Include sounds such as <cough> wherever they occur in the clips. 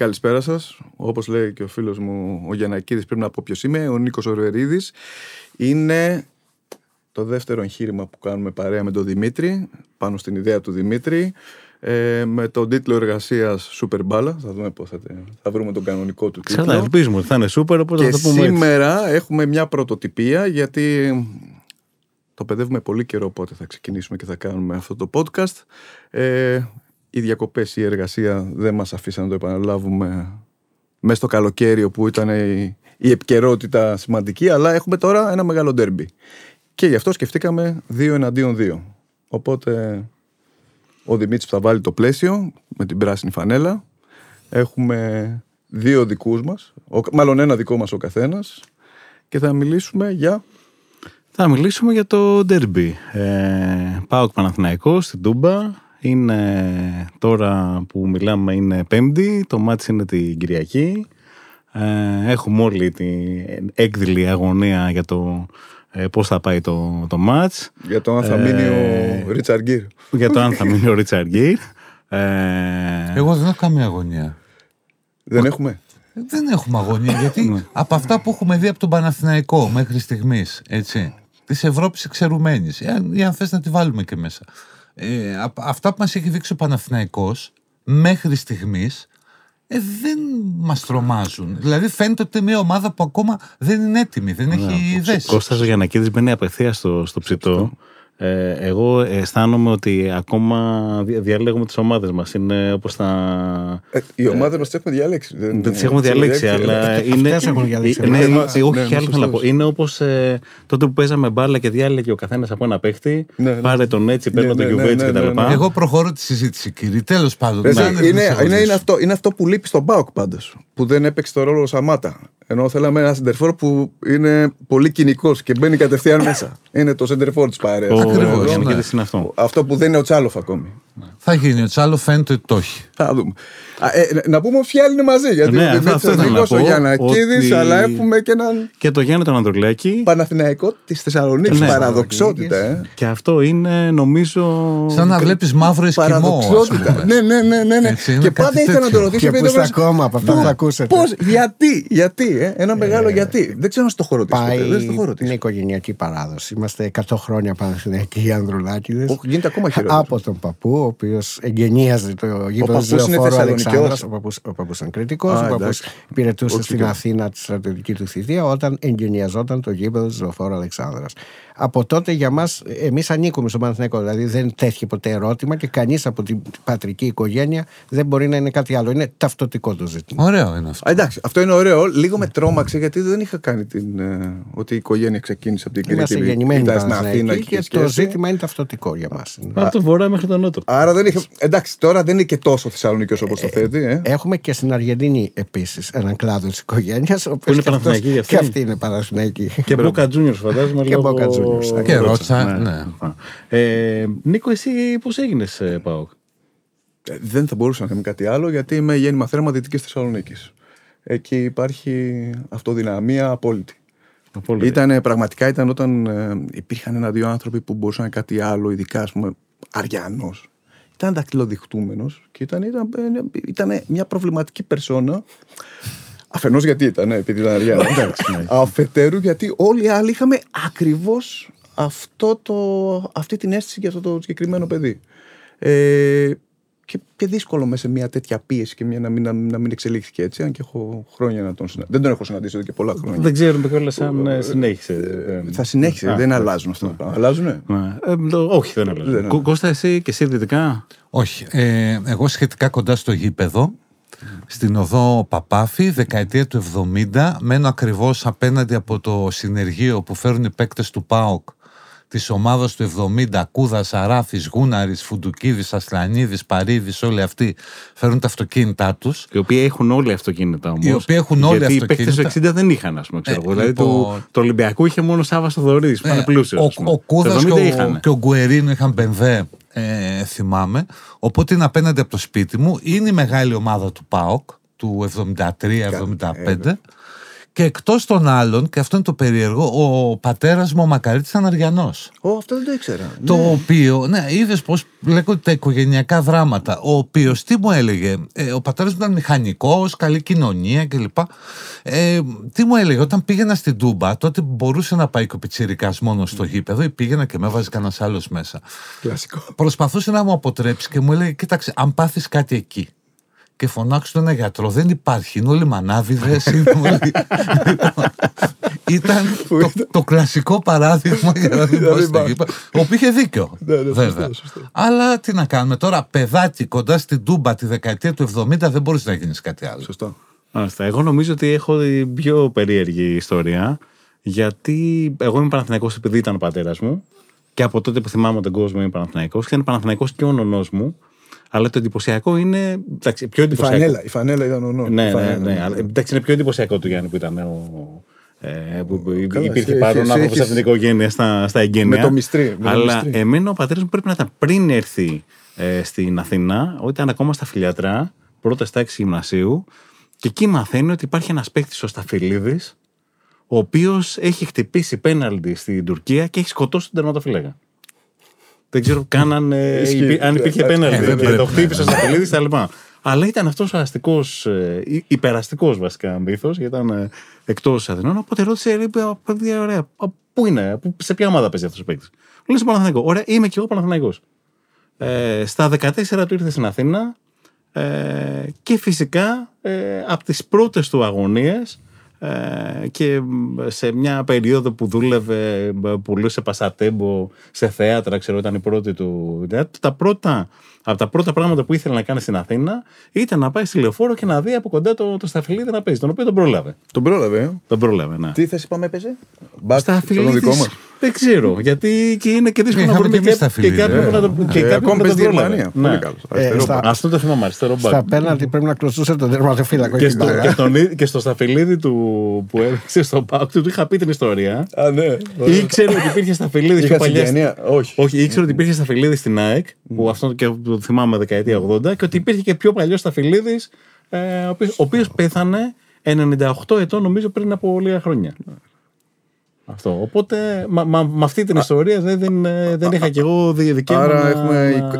Καλησπέρα σας. Όπως λέει και ο φίλος μου ο Γιανακίδη, πρέπει να πω ποιος είμαι. Ο Νίκος Ορβερίδης. Είναι το δεύτερο εγχείρημα που κάνουμε παρέα με τον Δημήτρη, πάνω στην ιδέα του Δημήτρη. Ε, με τον τίτλο εργασίας Super Balla. Θα δούμε πώς θα, θα βρούμε τον κανονικό του τίτλο. Ξανά, ελπίζουμε ότι θα είναι super, οπότε και θα το πούμε σήμερα έτσι. έχουμε μια πρωτοτυπία γιατί το παιδεύουμε πολύ καιρό πότε θα ξεκινήσουμε και θα κάνουμε αυτό το podcast. Ε, οι διακοπές, η εργασία δεν μας αφήσαν να το επαναλάβουμε μέσα στο καλοκαίρι που ήταν η, η επικαιρότητα σημαντική αλλά έχουμε τώρα ένα μεγάλο ντέρμπι. Και γι' αυτό σκεφτήκαμε δύο εναντίον δύο. Οπότε ο Δημήτρης θα βάλει το πλαίσιο με την πράσινη φανέλα έχουμε δύο δικούς μας μάλλον ένα δικό μας ο καθένας και θα μιλήσουμε για θα μιλήσουμε για το ντέρμπι. Ε, Πάω Παναθηναϊκός στην Τούμπα είναι τώρα που μιλάμε είναι πέμπτη, το μάτς είναι την Κυριακή. Ε, έχουμε όλη την έκδηλη αγωνία για το ε, πώς θα πάει το, το μάτς. Για το αν θα μείνει ε, ο Ρίτσαρντ Γκίρ. Για το αν θα μείνει ο Ρίτσαρντ Γκίρ. Ε, Εγώ δεν έχω καμία αγωνία. Δεν έχουμε; Δεν έχουμε αγωνία γιατί από αυτά που έχουμε δει από τον Παναθηναϊκό μέχρι στιγμής, έτσι, της Ευρώπης εξαιρουμένης, ή αν θες να τη βάλουμε και μέσα ε, αυτά που μας έχει δείξει ο Παναθηναϊκός μέχρι στιγμής ε, δεν μας τρομάζουν. Δηλαδή φαίνεται ότι μια ομάδα που ακόμα δεν είναι έτοιμη, δεν έχει ιδέες. Ο Κώστας Γιανακίδης μπαίνει απευθείας στο, στο ψητό. Ε, εγώ αισθάνομαι ότι ακόμα διαλέγουμε τις ομάδες μας. Είναι όπως τα. Ε, οι ομάδες μας τις έχουμε διαλέξει. Δεν τις έχουμε διαλέξει, αλλά είναι. έχουν διαλέξει. Ναι, όχι, άλλο θέλω να πω. Είναι όπως ε, τότε που παίζαμε μπάλα και διάλεγε ο καθένας από ένα παίχτη. Ναι, ναι. Πάρε τον έτσι, παίρνω τον Γιουβέτσι κτλ. Εγώ προχωρώ τη συζήτηση, κύριε. Τέλος πάντων. Είναι αυτό που λείπει στον Μπάουκ πάντως. Που δεν έπαιξε το ρόλο ο Σαμάτα. Ενώ θέλαμε ένα σεντερφόρ που είναι πολύ κοινικός και μπαίνει κατευθείαν μέσα. είναι το σεντερφόρ της παρέα. Ακριβώς. Ναι. Αυτό. αυτό που δεν είναι ο Τσάλοφ ακόμη. Θα γίνει ο Τσάλοφ, φαίνεται ότι το έχει. Θα δούμε. Ε, να πούμε ποιοι άλλοι είναι μαζί. Γιατί ναι, αυτό, αυτό είναι ο Γιανακίδης, ότι... αλλά έχουμε και έναν. Και το Γιάννη τον Ανδρουλάκη. Παναθηναϊκό της Θεσσαλονίκης. Ναι, παραδοξότητα. Ε. Και αυτό είναι νομίζω. Σαν να βλέπεις μαύρο εσκιμό. Παραδοξότητα. ναι, ναι, ναι. ναι, ναι. Έτσι, και πάντα ήθελα να το ρωτήσω. Και πού ακόμα από αυτά θα ακούσετε. Πώς, γιατί, γιατί, ε, ένα μεγάλο ε, γιατί. Δεν ξέρω αν στο χώρο της. Είναι οικογενειακή παράδοση. Είμαστε 100 χρόνια Παναθηναϊκοί Ανδρουλάκηδες. Γίνεται ακόμα χειρότερο. Από τον παππού, ο οποίος εγγενίαζε το γήπεδο της Λεωφόρου Αλεξάνδρας. Ο παππού ήταν κριτικός. Ο παππούς υπηρετούσε στην Αθήνα τη στρατιωτική του θητεία όταν εγγενιαζόταν το γήπεδο της Λεωφόρου Αλεξάνδρας από τότε για μας, εμείς ανήκουμε στο Παναθηναϊκό. Δηλαδή δεν τέθηκε ποτέ ερώτημα και κανείς από την πατρική οικογένεια δεν μπορεί να είναι κάτι άλλο. Είναι ταυτοτικό το ζήτημα. Ωραίο είναι αυτό. Α, εντάξει, αυτό είναι ωραίο. Λίγο με τρόμαξε γιατί δεν είχα κάνει την. Ε, ότι η οικογένεια ξεκίνησε από την Κρήτη. Είμαστε γεννημένοι στην Αθήνα και, και το ζήτημα είναι ταυτοτικό για μας. Από το βορρά μέχρι τον νότο. Άρα δεν είχε. Εντάξει, τώρα δεν είναι και τόσο Θεσσαλονίκη όπως το ε, θέτει. Ε. Έχουμε και στην Αργεντινή επίσης έναν κλάδο της οικογένειας. Που είναι Παναθηναϊκή Και αυτή είναι Παναθηναϊκή. Και Μπόκα Τζούνιορ φαντάζομαι. Και Μπόκα Τζούνιορ. Και ρώτησα. Ναι. ναι. Ε, Νίκο, εσύ πώς έγινες, Πάοκ. Ε, δεν θα μπορούσα να είμαι κάτι άλλο γιατί είμαι γέννημα θέρμα Δυτικής Θεσσαλονίκης. Εκεί υπάρχει αυτοδυναμία απόλυτη. Ήτανε, πραγματικά ήταν όταν ε, υπήρχαν ένα-δύο άνθρωποι που μπορούσαν κάτι άλλο, ειδικά ας πούμε Αριανός. Ήταν δακτυλοδειχτούμενο και ήταν, ήταν, ήταν μια προβληματική περσόνα. Αφενός γιατί ήταν, επειδή ήταν Αριανό. Ναι. Αφετέρου γιατί όλοι οι άλλοι είχαμε ακριβώς αυτό το, αυτή την αίσθηση για αυτό το συγκεκριμένο παιδί. Ε, και, και δύσκολο μέσα σε μια τέτοια πίεση και μια, να, μην, να, μην εξελίχθηκε έτσι, αν και έχω χρόνια να τον συναντήσω. Δεν τον έχω συναντήσει εδώ και πολλά χρόνια. Δεν ξέρουμε κιόλας αν ε, συνέχισε. Ε, θα συνέχισε, δεν αλλάζουν αυτά τα πράγματα. Αλλάζουνε. Ε, όχι, δεν αλλάζουν. Κώστα, εσύ και εσύ δυτικά. Όχι. Ε, εγώ σχετικά κοντά στο γήπεδο στην οδό Παπάφη, δεκαετία του 70, μένω ακριβώς απέναντι από το συνεργείο που φέρουν οι παίκτες του ΠΑΟΚ της ομάδας του 70, Κούδα, Αράφης, Γούναρης, Φουντουκίδης, Ασλανίδης, Παρίδης, όλοι αυτοί φέρουν τα αυτοκίνητά τους. Οι οποίοι έχουν όλοι αυτοκίνητα όμως. Οι οποίοι έχουν όλοι Γιατί αυτοκίνητα. Γιατί οι παίκτες του 60 δεν είχαν, ας πούμε. Ξέρω, ε, δηλαδή λοιπόν... το, το Ολυμπιακό είχε μόνο Σάβα Θοδωρή, που ήταν πλούσιο. Ο, ο Κούδας και, ο, και ο Γκουερίνο είχαν μπενδέ, ε, θυμάμαι. Οπότε είναι απέναντι από το σπίτι μου. Είναι η μεγάλη ομάδα του ΠΑΟΚ του 73-75. Και εκτός των άλλων, και αυτό είναι το περίεργο, ο πατέρας μου ο Μακαρίτης ήταν Αριανός. Ω, αυτό δεν το ήξερα. Το ναι. οποίο, ναι, είδες πώς λέγονται τα οικογενειακά δράματα. Ο οποίος τι μου έλεγε, ε, ο πατέρας μου ήταν μηχανικός, καλή κοινωνία κλπ. Ε, τι μου έλεγε, όταν πήγαινα στην Τούμπα, τότε μπορούσε να πάει και ο Πιτσυρικά μόνος στο γήπεδο ή πήγαινα και με έβαζε κανένας άλλος μέσα. Κλασικό. Προσπαθούσε να μου αποτρέψει και μου έλεγε, κοίταξε, αν πάθεις κάτι εκεί και φωνάξω τον γιατρό. Δεν υπάρχει. Είναι όλοι μανάβιδες. όλοι... Ήταν το, το, κλασικό παράδειγμα για να μην πω στο γήπεδο. Ο οποίο είχε δίκιο. Ναι, ναι, βέβαια. Αλλά τι να κάνουμε τώρα, παιδάκι κοντά στην Τούμπα τη δεκαετία του 70 δεν μπορείς να γίνεις κάτι άλλο. Σωστό. Άστα. Εγώ νομίζω ότι έχω την πιο περίεργη ιστορία. Γιατί εγώ είμαι Παναθηναϊκός επειδή ήταν ο πατέρας μου. Και από τότε που θυμάμαι τον κόσμο είμαι Παναθηναϊκός. Και ήταν Παναθηναϊκός και ο νονός μου. Αλλά το εντυπωσιακό είναι. Εντάξει, πιο εντυπωσιακό. Η φανέλα, η φανέλα ήταν ο νόμος. Ναι, ναι, ναι. Αλλά, εντάξει, είναι πιο εντυπωσιακό του Γιάννη που ήταν ο. Ε, που, που Καλά, υπήρχε παρόν άνθρωπο από την οικογένεια στα, στα εγγένεια. Με το μυστρή. Με αλλά μυστρή. εμένα ο πατέρας μου πρέπει να ήταν πριν έρθει ε, στην Αθήνα, όταν ήταν ακόμα στα φιλιατρά, πρώτα στάξη γυμνασίου, και εκεί μαθαίνει ότι υπάρχει ένας παίκτης ο Σταφυλίδη, ο οποίος έχει χτυπήσει πέναλτι στην Τουρκία και έχει σκοτώσει τον τερματοφύλακα. Δεν ξέρω καν αν, ε, αν υπήρχε πέναλτι. και το χτύπησε στα πελίδι στα λοιπά. Αλλά ήταν αυτός ο αστικός, ε, υπεραστικός βασικά μύθο, γιατί ήταν ε, εκτός Αθηνών. Οπότε ρώτησε, είπε, παιδιά, ωραία, πού είναι, σε ποια ομάδα παίζει αυτός ο παίκτης. Λέει στο Παναθανικό. Ωραία, είμαι και εγώ Παναθανικό. Ε, στα 14 του ήρθε στην Αθήνα ε, και φυσικά ε, από τις πρώτες του αγωνίες ε, και σε μια περίοδο που δούλευε, πουλούσε πασατέμπο σε θέατρα, ξέρω ήταν η πρώτη του. Τα πρώτα, από τα πρώτα πράγματα που ήθελε να κάνει στην Αθήνα ήταν να πάει στη λεωφόρο και να δει από κοντά το, το Σταφυλίδη να παίζει, τον οποίο τον πρόλαβε. Τον πρόλαβε, ε; Τον πρόλαβε, ναι. Τι θέση πάμε έπαιζε, Σταφυλίδη. Δεν ξέρω, γιατί και είναι και δύσκολο να βρούμε και, και κάποιον που να το και κάποιον που να το Γερμανία. Πολύ καλός. Αυτό το θυμάμαι, αριστερό μπακ. Στα πέναλτι πρέπει να κλωστούσε τον τερματοφύλακο. Και στο Σταφυλίδη που έδειξε στο Πάουκ του είχα πει την ιστορία. Α, ναι. Ήξερε ότι υπήρχε Σταφυλίδη πιο παλιά. Όχι. Όχι, ήξερε ότι υπήρχε Σταφυλίδη στην ΑΕΚ, που αυτό και το θυμάμαι δεκαετία 80, και ότι υπήρχε και πιο παλιός Σταφυλίδη, ο οποίο πέθανε 98 ετών νομίζω πριν από λίγα χρόνια. Αυτό. Οπότε με αυτή την ιστορία δεν, δεν, δεν είχα κι εγώ δικαίωμα. Άρα έχουμε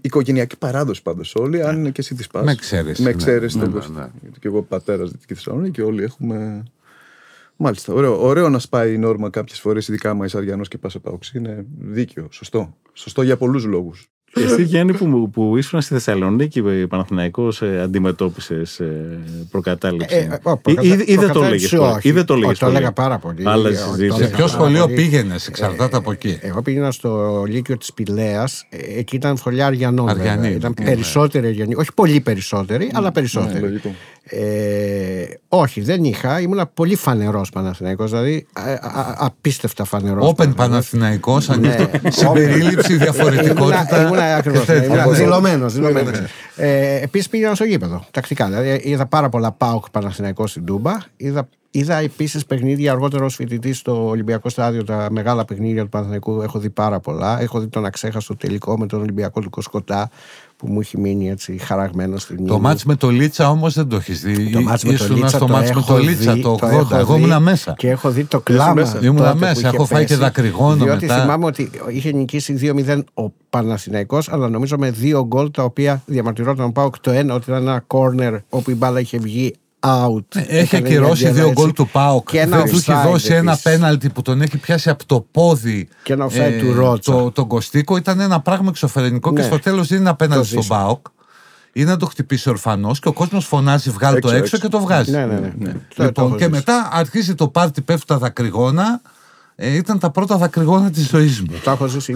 οικογενειακή παράδοση πάντως όλοι, αν και εσύ τη πας. Με εξαίρεση. Με εξαίρεση ναι, ναι, ναι. Γιατί και εγώ πατέρας Δυτικής Θεσσαλονίκης και όλοι έχουμε. Μάλιστα. Ωραίο, ωραίο να σπάει η νόρμα κάποιες φορές, ειδικά μα Αριανός και πας Παοξή. Είναι δίκαιο. Σωστό. Σωστό για πολλούς λόγους. Εσύ Γιάννη που, που ήσουν στη Θεσσαλονίκη Παναθηναϊκός ε, αντιμετώπισες ε, προκατάληψη; Ε, ε, ή, δεν το έλεγες ή δεν το έλεγες το έλεγα πάρα πολύ. Άλλα σε ποιο σχολείο πήγαινες, εξαρτάται από εκεί; εγώ πήγαινα στο Λύκειο της Πηλέας εκεί ήταν σχολιά Αριανών ήταν περισσότεροι Αριανοί όχι πολύ περισσότεροι αλλά περισσότεροι ε, όχι, δεν είχα. Ήμουν πολύ φανερός Παναθηναϊκός Δηλαδή, απίστευτα φανερός. Open Παναθηναϊκός, ναι. συμπερίληψη, διαφορετικότητα. Ήμουν <laughs> ακριβώς. Δηλωμένο. Ε, Επίσης πήγαινα στο γήπεδο. Τακτικά. Δηλαδή, είδα πάρα πολλά πάοκ Παναθηναϊκός στην Τούμπα. Είδα Είδα επίσης παιχνίδια αργότερο ως φοιτητής στο Ολυμπιακό Στάδιο, τα μεγάλα παιχνίδια του Παναθηναϊκού. Έχω δει πάρα πολλά. Έχω δει τον αξέχαστο τελικό με τον Ολυμπιακό του Κοσκοτά που μου έχει μείνει έτσι χαραγμένο στην Το μάτς με το Λίτσα όμως δεν το έχεις δει. Το μάτς με το Λίτσα, το, μάτς με το, Λίτσα το 80. Εγώ ήμουν μέσα. Και έχω δει το κλάμα. Ήμουν μέσα. Έχω φάει και δακρυγόνο διότι μετά. θυμάμαι ότι είχε νικήσει 2-0 ο Παναθηναϊκός αλλά νομίζω με δύο γκολ τα οποία διαμαρτυρόταν ο Πάοκ το ένα ότι ήταν ένα κόρνερ όπου η μπάλα είχε βγει out. Ε, έχει ακυρώσει δύο γκολ του Πάοκ. Και ένα του έχει δώσει ένα πέναλτι που τον έχει πιάσει από το πόδι. Και ένα offside ε, του Ρότσα. Το, τον Κωστίκο ήταν ένα πράγμα εξωφρενικό ναι. και στο τέλος είναι ένα πέναλτι στον Πάοκ. Είναι να το χτυπήσει ορφανό και ο κόσμος φωνάζει βγάλει το έξω, και το βγάζει. Ναι, ναι, ναι. ναι. Λοιπόν, και μετά αρχίζει το πάρτι, πέφτουν τα δακρυγόνα ε, ήταν τα πρώτα δακρυγόνα της ζωής μου. Τα έχω ζήσει.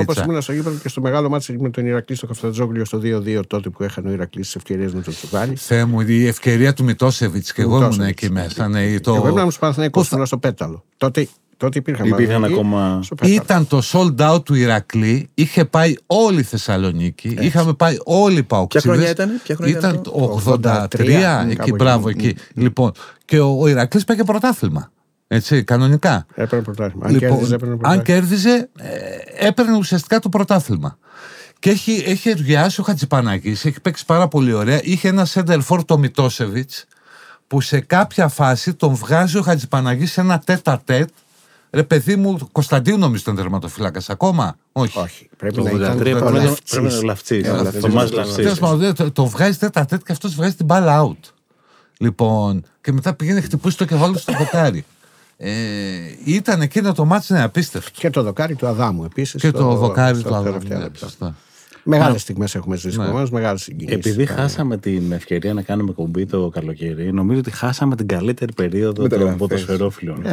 Όπως ήμουν στο γήπεδο και στο μεγάλο μάτι με τον Ηρακλή στο Καφτατζόγλιο στο 2-2 τότε που έχανε ο Ηρακλής τις ευκαιρίες με τον Τσουβάλι. Θεέ μου, η ευκαιρία του Μητόσεβιτς και εγώ ήμουν εκεί μέσα. Ναι, το... Εγώ ήμουν στο στο Πέταλο. Τότε Τότε υπήρχαν, υπήρχαν ακόμα. Ήταν το sold out του Ηρακλή. Είχε πάει όλη η Θεσσαλονίκη. Έτσι. Είχαμε πάει όλοι οι Παοξίδες. Ποια χρονιά ήταν, ήταν το 83, εκεί, μπράβο εκεί. Λοιπόν, και ο, ο Ηρακλής πήγε πρωτάθλημα. Έτσι, κανονικά. Έπαιρνε πρωτάθλημα. Λοιπόν, αν κέρδιζε, έπαιρνε πρωτάθλημα. Αν κέρδιζε, ε, έπαιρνε ουσιαστικά το πρωτάθλημα. Και έχει, έχει εργιάσει ο Χατζηπανάκης, έχει παίξει πάρα πολύ ωραία. Είχε ένα center for το Μιτόσεβιτ, που σε κάποια φάση τον βγάζει ο Χατζηπαναγής σε ένα τέτα τέτ Ρε παιδί μου, Κωνσταντίνου νομίζω ήταν τερματοφύλακας ακόμα; Όχι. Όχι. Πρέπει να ήταν. Πρέπει να λαφτσί. Το, το βγάζει τέτα τέτ και αυτός βγάζει την μπάλα out. Λοιπόν, και μετά πηγαίνει χτυπήσει το κεφάλι στο δοκάρι. Ε, ήταν εκείνο το μάτι είναι απίστευτο. Και το δοκάρι του Αδάμου επίσης. Και το, δοκάρι του Αδάμου. Μεγάλες στιγμές έχουμε ζήσει. Ναι. μεγάλες συγκινήσεις. Επειδή χάσαμε την ευκαιρία να κάνουμε κομπή το καλοκαίρι, νομίζω ότι χάσαμε την καλύτερη περίοδο των ποδοσφαιρόφιλων.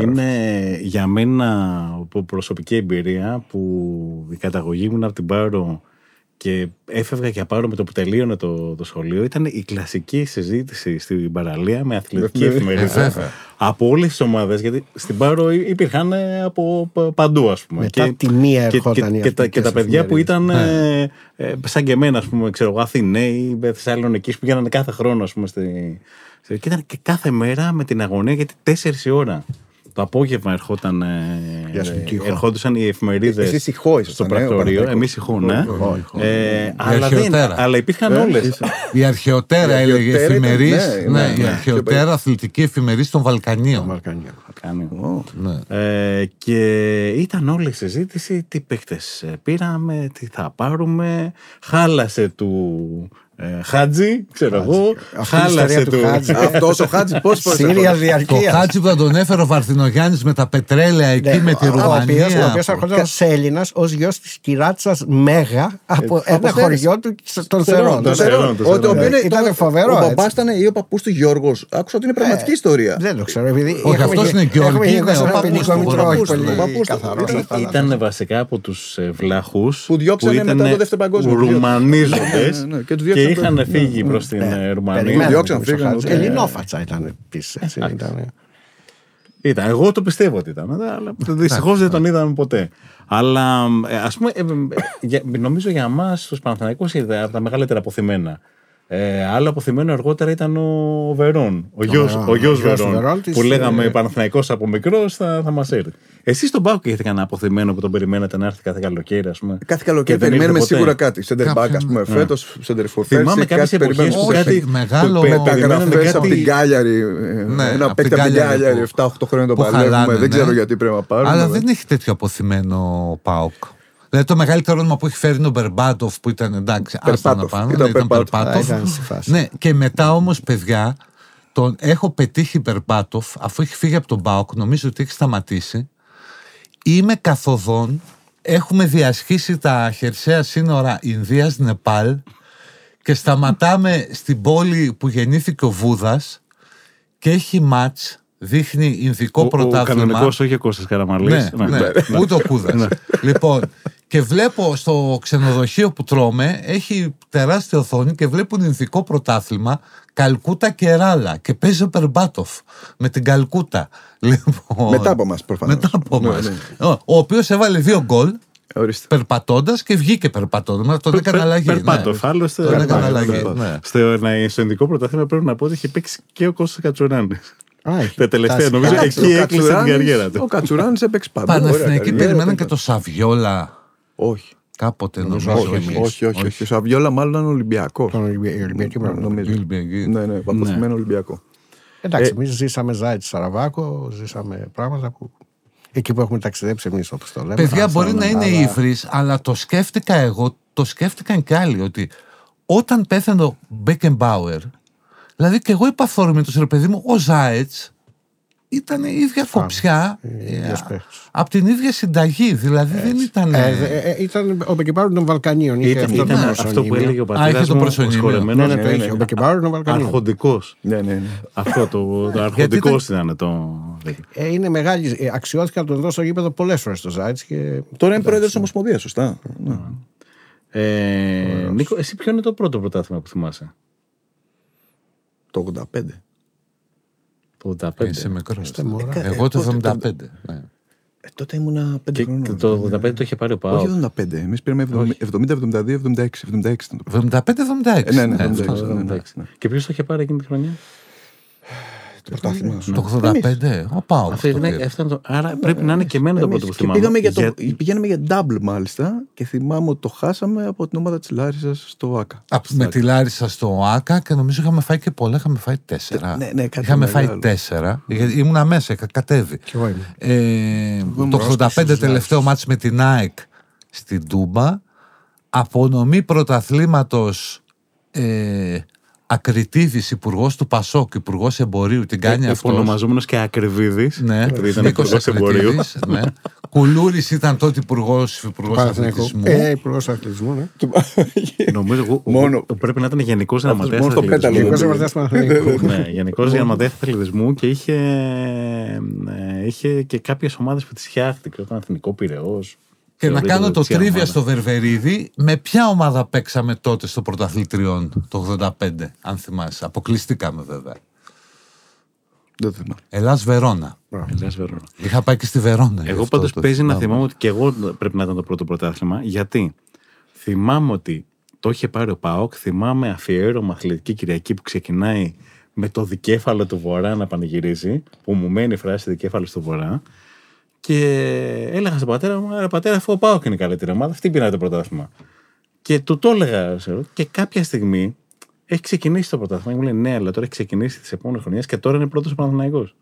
Είναι για μένα προσωπική εμπειρία που η καταγωγή μου από την Πάρο και έφευγα και πάρω με το που τελείωνε το, το σχολείο. Ήταν η κλασική συζήτηση στην παραλία με αθλητική εφημερίδα από όλες τις ομάδες. Γιατί στην Πάρο υπήρχαν από παντού, ας πούμε. Μετά και, τη μία και, και, και, τα, και τα παιδιά που ήταν ναι. ε, σαν και εμένα, ας πούμε, ξέρω εγώ, Αθηναίοι, Θεσσαλονίκη που πήγαιναν κάθε χρόνο, ας πούμε. Στη, και ήταν και κάθε μέρα με την αγωνία γιατί τέσσερις η ώρα το απόγευμα ερχόταν, ε, ερχόντουσαν οι εφημερίδες στο πρακτορείο. Εμείς ηχούν, ναι. Ε, αλλά, δεν, αλλά υπήρχαν ε, όλες. Η αρχαιοτέρα έλεγε εφημερής. Ναι, ναι, η αρχαιοτέρα αθλητική εφημερής των Βαλκανίων. Και ήταν όλη η συζήτηση τι παίχτε πήραμε, τι θα πάρουμε. Χάλασε του ε, Χάτζι, ξέρω εγώ. Χάλασε του. Αυτός ο Χάτζι πώ φορές. Σύρια διαρκεία. Το Χάτζι που τον έφερε ο Βαρθινογιάννης με τα πετρέλαια εκεί ναι, με τη Ρουμανία. Ο οποίος ερχόταν ως Έλληνας, ως γιος της κυράτσας Μέγα από ένα χωριό του των Σερών. Ήταν φοβερό. Ο μπαμπάς ήταν ή ο παππούς του Γιώργος. Άκουσα ότι είναι πραγματική ε, ιστορία. Δεν το ξέρω. Όχι, αυτός είναι Γιώργο. Ήταν βασικά από τους ε, βλάχους που διώξανε μετά το δεύτερο παγκόσμιο. Ρουμανίζοντες και είχαν φύγει προς την ναι. ε, Ρουμανία. Διώξαν, φύγαν. Ελληνόφατσα ήταν επίση. Ήταν. Εγώ το πιστεύω ότι ήταν, αλλά δυστυχώς δεν τον είδαμε ποτέ. Αλλά ε, ας πούμε, ε, νομίζω για εμάς τους Παναθηναϊκούς ήταν από τα μεγαλύτερα απωθημένα. Ε, άλλο απωθημένο αργότερα ήταν ο Βερόν. Ο γιο ο γιος Βερόν. Που λέγαμε Παναθηναϊκός από μικρός θα, θα μας έρθει. Εσείς του ΠΑΟΚ είχατε κανένα απωθημένο που τον περιμένατε να έρθει κάθε καλοκαίρι, ας πούμε; Κάθε καλοκαίρι περιμένουμε σίγουρα κάτι. Σέντερ μπακ, ας πούμε. Φέτος, σέντερ φορ φέ. Θυμάμαι κάποιες εποχές που κάτι μεγάλο. Μεταγραφές από την Γκάλιαρη. Ένα παίκτη από την Γκάλιαρη 7-8 χρόνια το παλεύουμε. Δεν ξέρω γιατί πρέπει να πάρουμε. Αλλά δεν έχει τέτοιο αποθυμένο Πάουκ. Δηλαδή το μεγαλύτερο όνομα που έχει φέρει είναι ο Μπερμπάτοφ που ήταν εντάξει, άστα να πάνω. Ήταν, ήταν Μπερμπάτοφ. Ναι, και μετά όμως, παιδιά, τον έχω πετύχει Μπερμπάτοφ αφού έχει φύγει από τον Μπάουκ, νομίζω ότι έχει σταματήσει. Είμαι καθοδόν, έχουμε διασχίσει τα χερσαία σύνορα Ινδίας-Νεπάλ και σταματάμε στην πόλη που γεννήθηκε ο Βούδας και έχει μάτς δείχνει Ινδικό πρωτάθλημα. Ο κανονικός, όχι ο Κώστας Καραμαλής. Ναι, ναι, ναι, ναι. ούτε ο Κούδας. Ναι. λοιπόν, και βλέπω στο ξενοδοχείο που τρώμε, έχει τεράστια οθόνη και βλέπουν Ινδικό πρωτάθλημα Καλκούτα και Ράλα και παίζει ο Περμπάτοφ με την Καλκούτα. <laughs> Λοιπόν, μετά από εμά, προφανώς. Μετά από εμά. Ο οποίος έβαλε δύο γκολ. Περπατώντας και βγήκε περπατώντας. Τον έκανε αλλαγή. Περπάτοφ, άλλωστε. Τον έκανε αλλαγή. Στο Ινδικό πρωτάθλημα πρέπει να πω ότι έχει παίξει και ο Κώστας Κατσουράνης. Τα τελευταία νομίζω εκεί έκλεισε την καριέρα του. Ο Κατσουράνης έπαιξε πάντα. Παναθηναϊκοί περιμέναν και το Σαβιόλα. Όχι. Κάποτε νομίζω. Όχι, όχι, όχι, όχι. Ο Σαβιόλα μάλλον ήταν Ολυμπιακός. Τον Ολυμπιακό νομίζω. Ναι, ναι, αποθυμένο Ολυμπιακό. Εντάξει, εμείς ζήσαμε Ζάιτ Σαραβάκο, ζήσαμε πράγματα που. Εκεί που έχουμε ταξιδέψει εμείς, όπως το λέμε. Παιδιά, μπορεί να είναι ύφρι, αλλά το σκέφτηκα εγώ, το σκέφτηκαν κι άλλοι ότι όταν πέθανε ο Μπέκεμπάουερ, Δηλαδή και εγώ είπα αυθόρμητος ρε παιδί μου, ο Ζάετς ήταν η ίδια κοψιά ε, από την ίδια συνταγή. Δηλαδή δεν ήταν. Ε, ε, ήταν ο Μπεκεμπάρου των Βαλκανίων. Ήταν, ήταν αυτό που έλεγε ο πατέρας μου. Ναι, ναι, το είχε. Ο Μπεκεμπάρου των Βαλκανίων. Αρχοντικός. Ναι, ναι, ναι. Αυτό το, το αρχοντικός ήταν το. είναι μεγάλη. Αξιώθηκε να τον δώσω στο γήπεδο πολλές φορές το Ζάιτ. Και... Τώρα είναι πρόεδρος της Ομοσπονδίας, σωστά. Νίκο, εσύ ποιο είναι το πρώτο πρωτάθλημα που θυμάσαι; Το 85. Το 85. Είσαι μικρός. Ε, Εγώ το 75. Ναι. Ε, τότε ήμουνα 5 χρόνια. Το 85 το είχε πάρει ο Πάο. Όχι 85. Εμείς πήραμε 70, 72, 76. 76 75-76. Ναι, ναι, 76. Και ποιος το είχε πάρει εκείνη τη χρονιά; Το 85, ο Πάο. Άρα πρέπει να είναι και εμένα το πρώτο που θυμάμαι. Πήγαμε για, το, πηγαίναμε για double μάλιστα και θυμάμαι ότι το χάσαμε από την ομάδα της Λάρισας στο ΑΚΑ. με τη Λάρισα στο ΑΚΑ και νομίζω είχαμε φάει και πολλά. Είχαμε φάει τέσσερα. Ναι, ναι, είχαμε φάει τέσσερα. Ήμουνα μέσα, είχα κατέβει. Ε, το 85 τελευταίο μάτι με την ΑΕΚ στην Τούμπα. Απονομή πρωταθλήματος ε, Ακριτήδης, υπουργός του Πασόκ, υπουργός εμπορίου, την κάνει ε, αυτός. Υπονομαζόμενο και Ακριβίδη. Ναι, ήταν υπουργός εμπορίου. Ναι. Κουλούρης ήταν τότε υπουργός αθλητισμού. Ε, υπουργός αθλητισμού, ναι. Νομίζω εγώ, μόνο, πρέπει να ήταν γενικός γραμματέας αθλητισμού. Ναι, γενικός γραμματέας αθλητισμού και είχε, ε, είχε και κάποιες ομάδες που τις φτιάχτηκε. Ήταν Εθνικό Πυραιό. Και να κάνω το τρίβια στο Βερβερίδι. Με ποια ομάδα παίξαμε τότε στο πρωταθλητριών το 85, αν θυμάσαι. Αποκλειστήκαμε βέβαια. Δεν θυμάμαι. Ελλάς Βερόνα. Ελλάς Βερόνα. Είχα πάει και στη Βερόνα. Εγώ πάντως παίζει να θυμάμαι ότι και εγώ πρέπει να ήταν το πρώτο πρωτάθλημα. Γιατί θυμάμαι ότι το είχε πάρει ο Πάοκ. Θυμάμαι αφιέρωμα αθλητική Κυριακή που ξεκινάει με το δικέφαλο του Βορρά να πανηγυρίζει. Που μου μένει η φράση δικέφαλος του Βορρά. Και έλεγα στον πατέρα μου, ρε πατέρα, αφού πάω και είναι η καλύτερη ομάδα, αυτή πήρε το πρωτάθλημα. Και του το έλεγα, και κάποια στιγμή έχει ξεκινήσει το πρωτάθλημα. Μου λέει ναι, αλλά τώρα έχει ξεκινήσει τις επόμενες χρονιές και τώρα είναι πρώτος Παναθηναϊκός.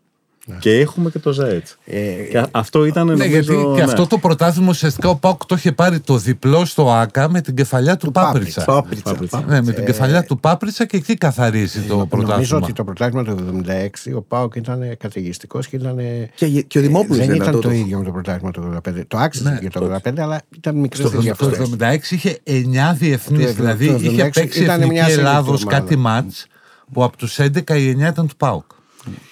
Ναι. Και έχουμε και το Ζαέτ. Ε, και αυτό ήταν ναι, νομίζω, γιατί και ναι. αυτό το πρωτάθλημα ουσιαστικά ο Πάουκ το είχε πάρει το διπλό στο ΑΚΑ με την κεφαλιά του, του Πάπριτσα. Πάπριτσα. Πάπριτσα. Ναι, με την ε, κεφαλιά του Πάπριτσα και εκεί καθαρίζει ε, το πρωτάθλημα. Νομίζω ότι το πρωτάθλημα του 1976 ο Πάουκ ήταν καταιγιστικός και ήταν. Και, και ο Δημόπουλος δεν ήταν το, ίδιο με το πρωτάθλημα του 1985. Το άξιζε ναι, για το 1985, αλλά ήταν μικρό διαφορές. Το 1976 είχε 9 διεθνείς. Δηλαδή είχε παίξει Εθνική Ελλάδος κάτι μάτς που από τους 11 η 9 ήταν του Πάουκ.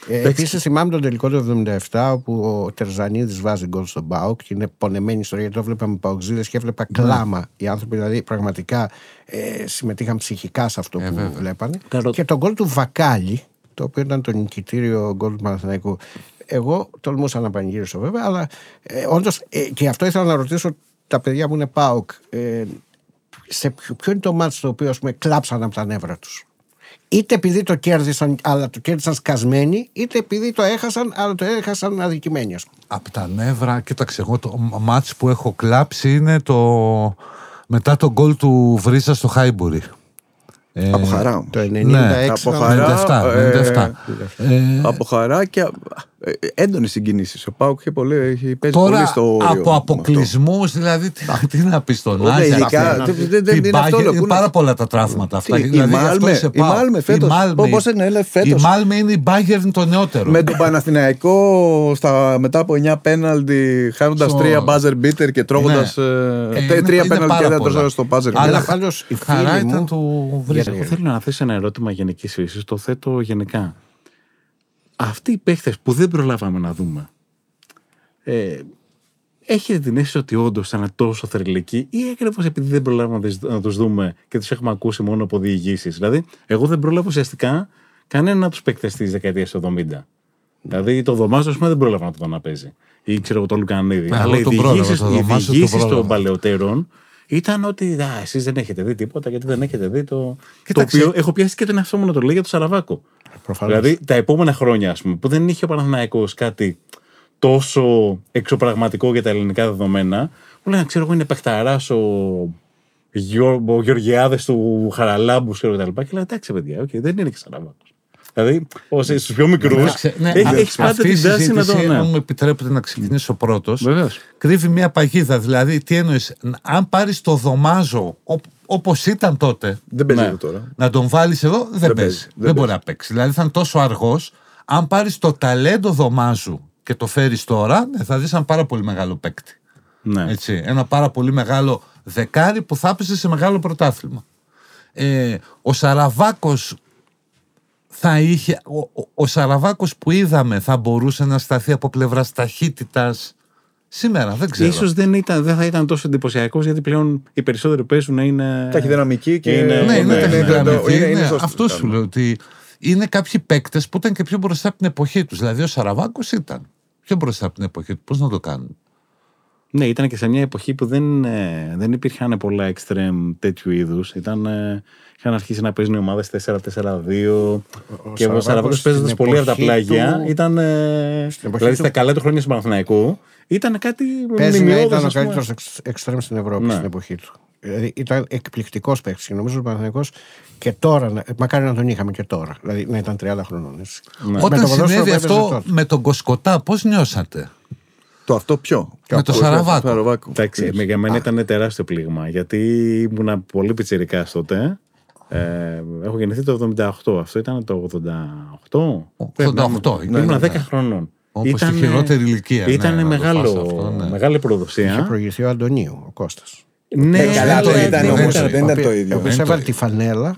Ε, Επίσης, θυμάμαι τον τελικό του 1977 όπου ο Τερζανίδης βάζει γκολ στον Μπάουκ και είναι πονεμένη ιστορία γιατί το βλέπα με Παουξίδε και έβλεπα ναι. κλάμα. Οι άνθρωποι δηλαδή πραγματικά ε, συμμετείχαν ψυχικά σε αυτό ε, που βλέπανε. Και τον γκολ του Βακάλι, το οποίο ήταν το νικητήριο γκολ του Παναθηναϊκού. Εγώ τολμούσα να πανηγύρισω βέβαια, αλλά ε, όντως ε, και αυτό ήθελα να ρωτήσω τα παιδιά μου είναι Πάουκ. Ε, σε ποιο, ποιο είναι το μάτι το οποίο πούμε, κλάψαν από τα νεύρα τους; Είτε επειδή το κέρδισαν, αλλά το κέρδισαν σκασμένοι, είτε επειδή το έχασαν, αλλά το έχασαν αδικημένοι. Από τα νεύρα, κοίταξε, εγώ το μάτς που έχω κλάψει είναι το μετά το γκολ του Βρίζα στο Χάιμπουρι. Ε, από χαρά. Το 96. Ναι, από χαρά, 97, 97. Ε, ε, από χαρά και ε, έντονες συγκινήσεις. Ο Πάουκ είχε πολύ, έχει παίζει Τώρα, πολύ στο όριο. Από αποκλεισμούς, δηλαδή, τι, τι να πεις στον Άζα. Ειδικά, δεν είναι αυτό. Είναι πάρα πολλά τα τραύματα αυτά. Η δηλαδή, Μάλμε φέτο. Πώς είναι, έλε φέτος. Η Μάλμε είναι η Bayern το νεότερο. Με τον Παναθηναϊκό στα, μετά από 9 πέναλτι, χάνοντας so... τρία buzzer beater και τρώγοντας. Ναι. Ε, τρία πέναλτι και δεν τρώγοντα στο buzzer Αλλά πάντω η χαρά ήταν του Βρίζα. Θέλω να θέσω ένα ερώτημα γενικής φύσης. Το θέτω γενικά αυτοί οι παίχτες που δεν προλάβαμε να δούμε, ε, έχετε την αίσθηση ότι όντως ήταν τόσο θρηλυκοί ή ακριβώς επειδή δεν προλάβαμε να τους δούμε και τους έχουμε ακούσει μόνο από διηγήσεις; Δηλαδή, εγώ δεν πρόλαβα ουσιαστικά κανένα από τους παίκτε της δεκαετίας του 70. Δηλαδή, το Δωμάζο, δεν πρόλαβα να το δω να παίζει. Ή ξέρω εγώ το Λουκανίδη. Αλλά οι διηγήσει των παλαιότερων ήταν ότι εσείς δεν έχετε δει τίποτα γιατί δεν έχετε δει το. Το οποίο έχω πιάσει και τον εαυτό μου να το λέει για το Σαραβάκο. Προφανώς. Δηλαδή τα επόμενα χρόνια, ας πούμε, που δεν είχε ο Παναθηναϊκός κάτι τόσο εξωπραγματικό για τα ελληνικά δεδομένα, μου λένε, ξέρω εγώ, είναι παιχταράς ο, ο Γεωργιάδε του Χαραλάμπους, ξέρω και τα λοιπά. Και λέω, εντάξει, παιδιά, okay, δεν είναι και Σαραβάκος. Δηλαδή, στου πιο μικρούς, ναι, έχει πάντα την τάση να το. Αν μου επιτρέπετε να ξεκινήσω πρώτος, κρύβει μια παγίδα. Δηλαδή, τι εννοείς, αν πάρεις το δωμάζο όπως ήταν τότε. Δεν παίζει ναι, τώρα. Να τον βάλεις εδώ, δεν, δεν παίζει. Δεν, δεν μπορεί να παίξει. Δηλαδή, θα είναι τόσο αργός. Αν πάρεις το ταλέντο δωμάζου και το φέρεις τώρα, ναι, θα δεις ένα πάρα πολύ μεγάλο παίκτη. Ναι. Έτσι, ένα πάρα πολύ μεγάλο δεκάρι που θα έπαιζε σε μεγάλο πρωτάθλημα. Ε, ο Σαραβάκος θα είχε, ο, ο, ο Σαραβάκος που είδαμε θα μπορούσε να σταθεί από πλευράς ταχύτητας σήμερα, δεν ξέρω. Ίσως δεν, ήταν, δεν θα ήταν τόσο εντυπωσιακός γιατί πλέον οι περισσότεροι παίζουν να είναι. Ταχυδυναμικοί και. Είναι, ναι, είναι ταχυδυναμικοί. αυτό σου λέω ότι είναι κάποιοι παίκτες που ήταν και πιο μπροστά από την εποχή τους. Δηλαδή ο Σαραβάκος ήταν πιο μπροστά από την εποχή του. Πώς να το κάνουν; Ναι, ήταν και σε μια εποχή που δεν, ε, δεν υπήρχαν πολλά extreme τέτοιου είδους. Ήταν, ε, είχαν αρχίσει να παίζουν οι ομάδες 4-4-2. Και ο Σαραβάκος παίζοντας πολύ από τα πλάγια. Του... Ήταν. Ε, δηλαδή στα καλά του χρόνια του Παναθηναϊκού. Ήταν κάτι Παίζει να ήταν ο καλύτερος extreme στην Ευρώπη ναι. στην εποχή του. Δηλαδή ήταν εκπληκτικός παίκτης και νομίζω ο Παναθυναϊκό και τώρα, μακάρι να τον είχαμε και τώρα. Δηλαδή να ήταν 30 χρονών. Ναι. Όταν συνέβη αυτό με τον Κοσκοτά, πώς νιώσατε; Το αυτό ποιο; Με το Σαραβάκο. Εντάξει, για μένα ήταν τεράστιο πλήγμα. Γιατί ήμουν πολύ πιτσιρικάς τότε. Ε, έχω γεννηθεί το 78. Αυτό ήταν το 88. 88. Ήμουν 10 χρονών. Όπως ήταν, χειρότερη ηλικία. Ήταν ναι, μεγάλο, αυτό, ναι. μεγάλη προδοσία. Είχε προηγηθεί ο Αντωνίου, ο Κώστας. Ναι, ε, καλά το ήταν όμως, δεν ήταν το ίδιο. Ο οποίος έβαλε τη φανέλα,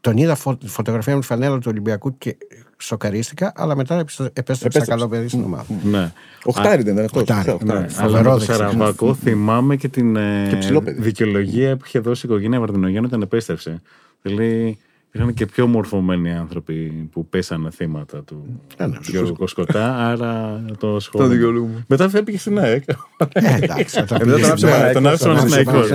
τον είδα φωτογραφία με τη φανέλα του Ολυμπιακού και σοκαρίστηκα, αλλά μετά επέστρεψα καλό παιδί στην ομάδα. Ναι. Οχτάρι δεν ήταν αυτό. Ναι. Αλλά το Σαραβακό θυμάμαι και την ε, δικαιολογία που είχε δώσει η οικογένεια Βαρδινογέννη όταν επέστρεψε. Δηλαδή Υπήρχαν και πιο μορφωμένοι άνθρωποι που πέσανε θύματα του yeah, Γιώργου Κοσκοτά, άρα το σχόλιο. Μετά έφυγε στην ΑΕΚ. Εντάξει, τον άφησε Παναθηναϊκός.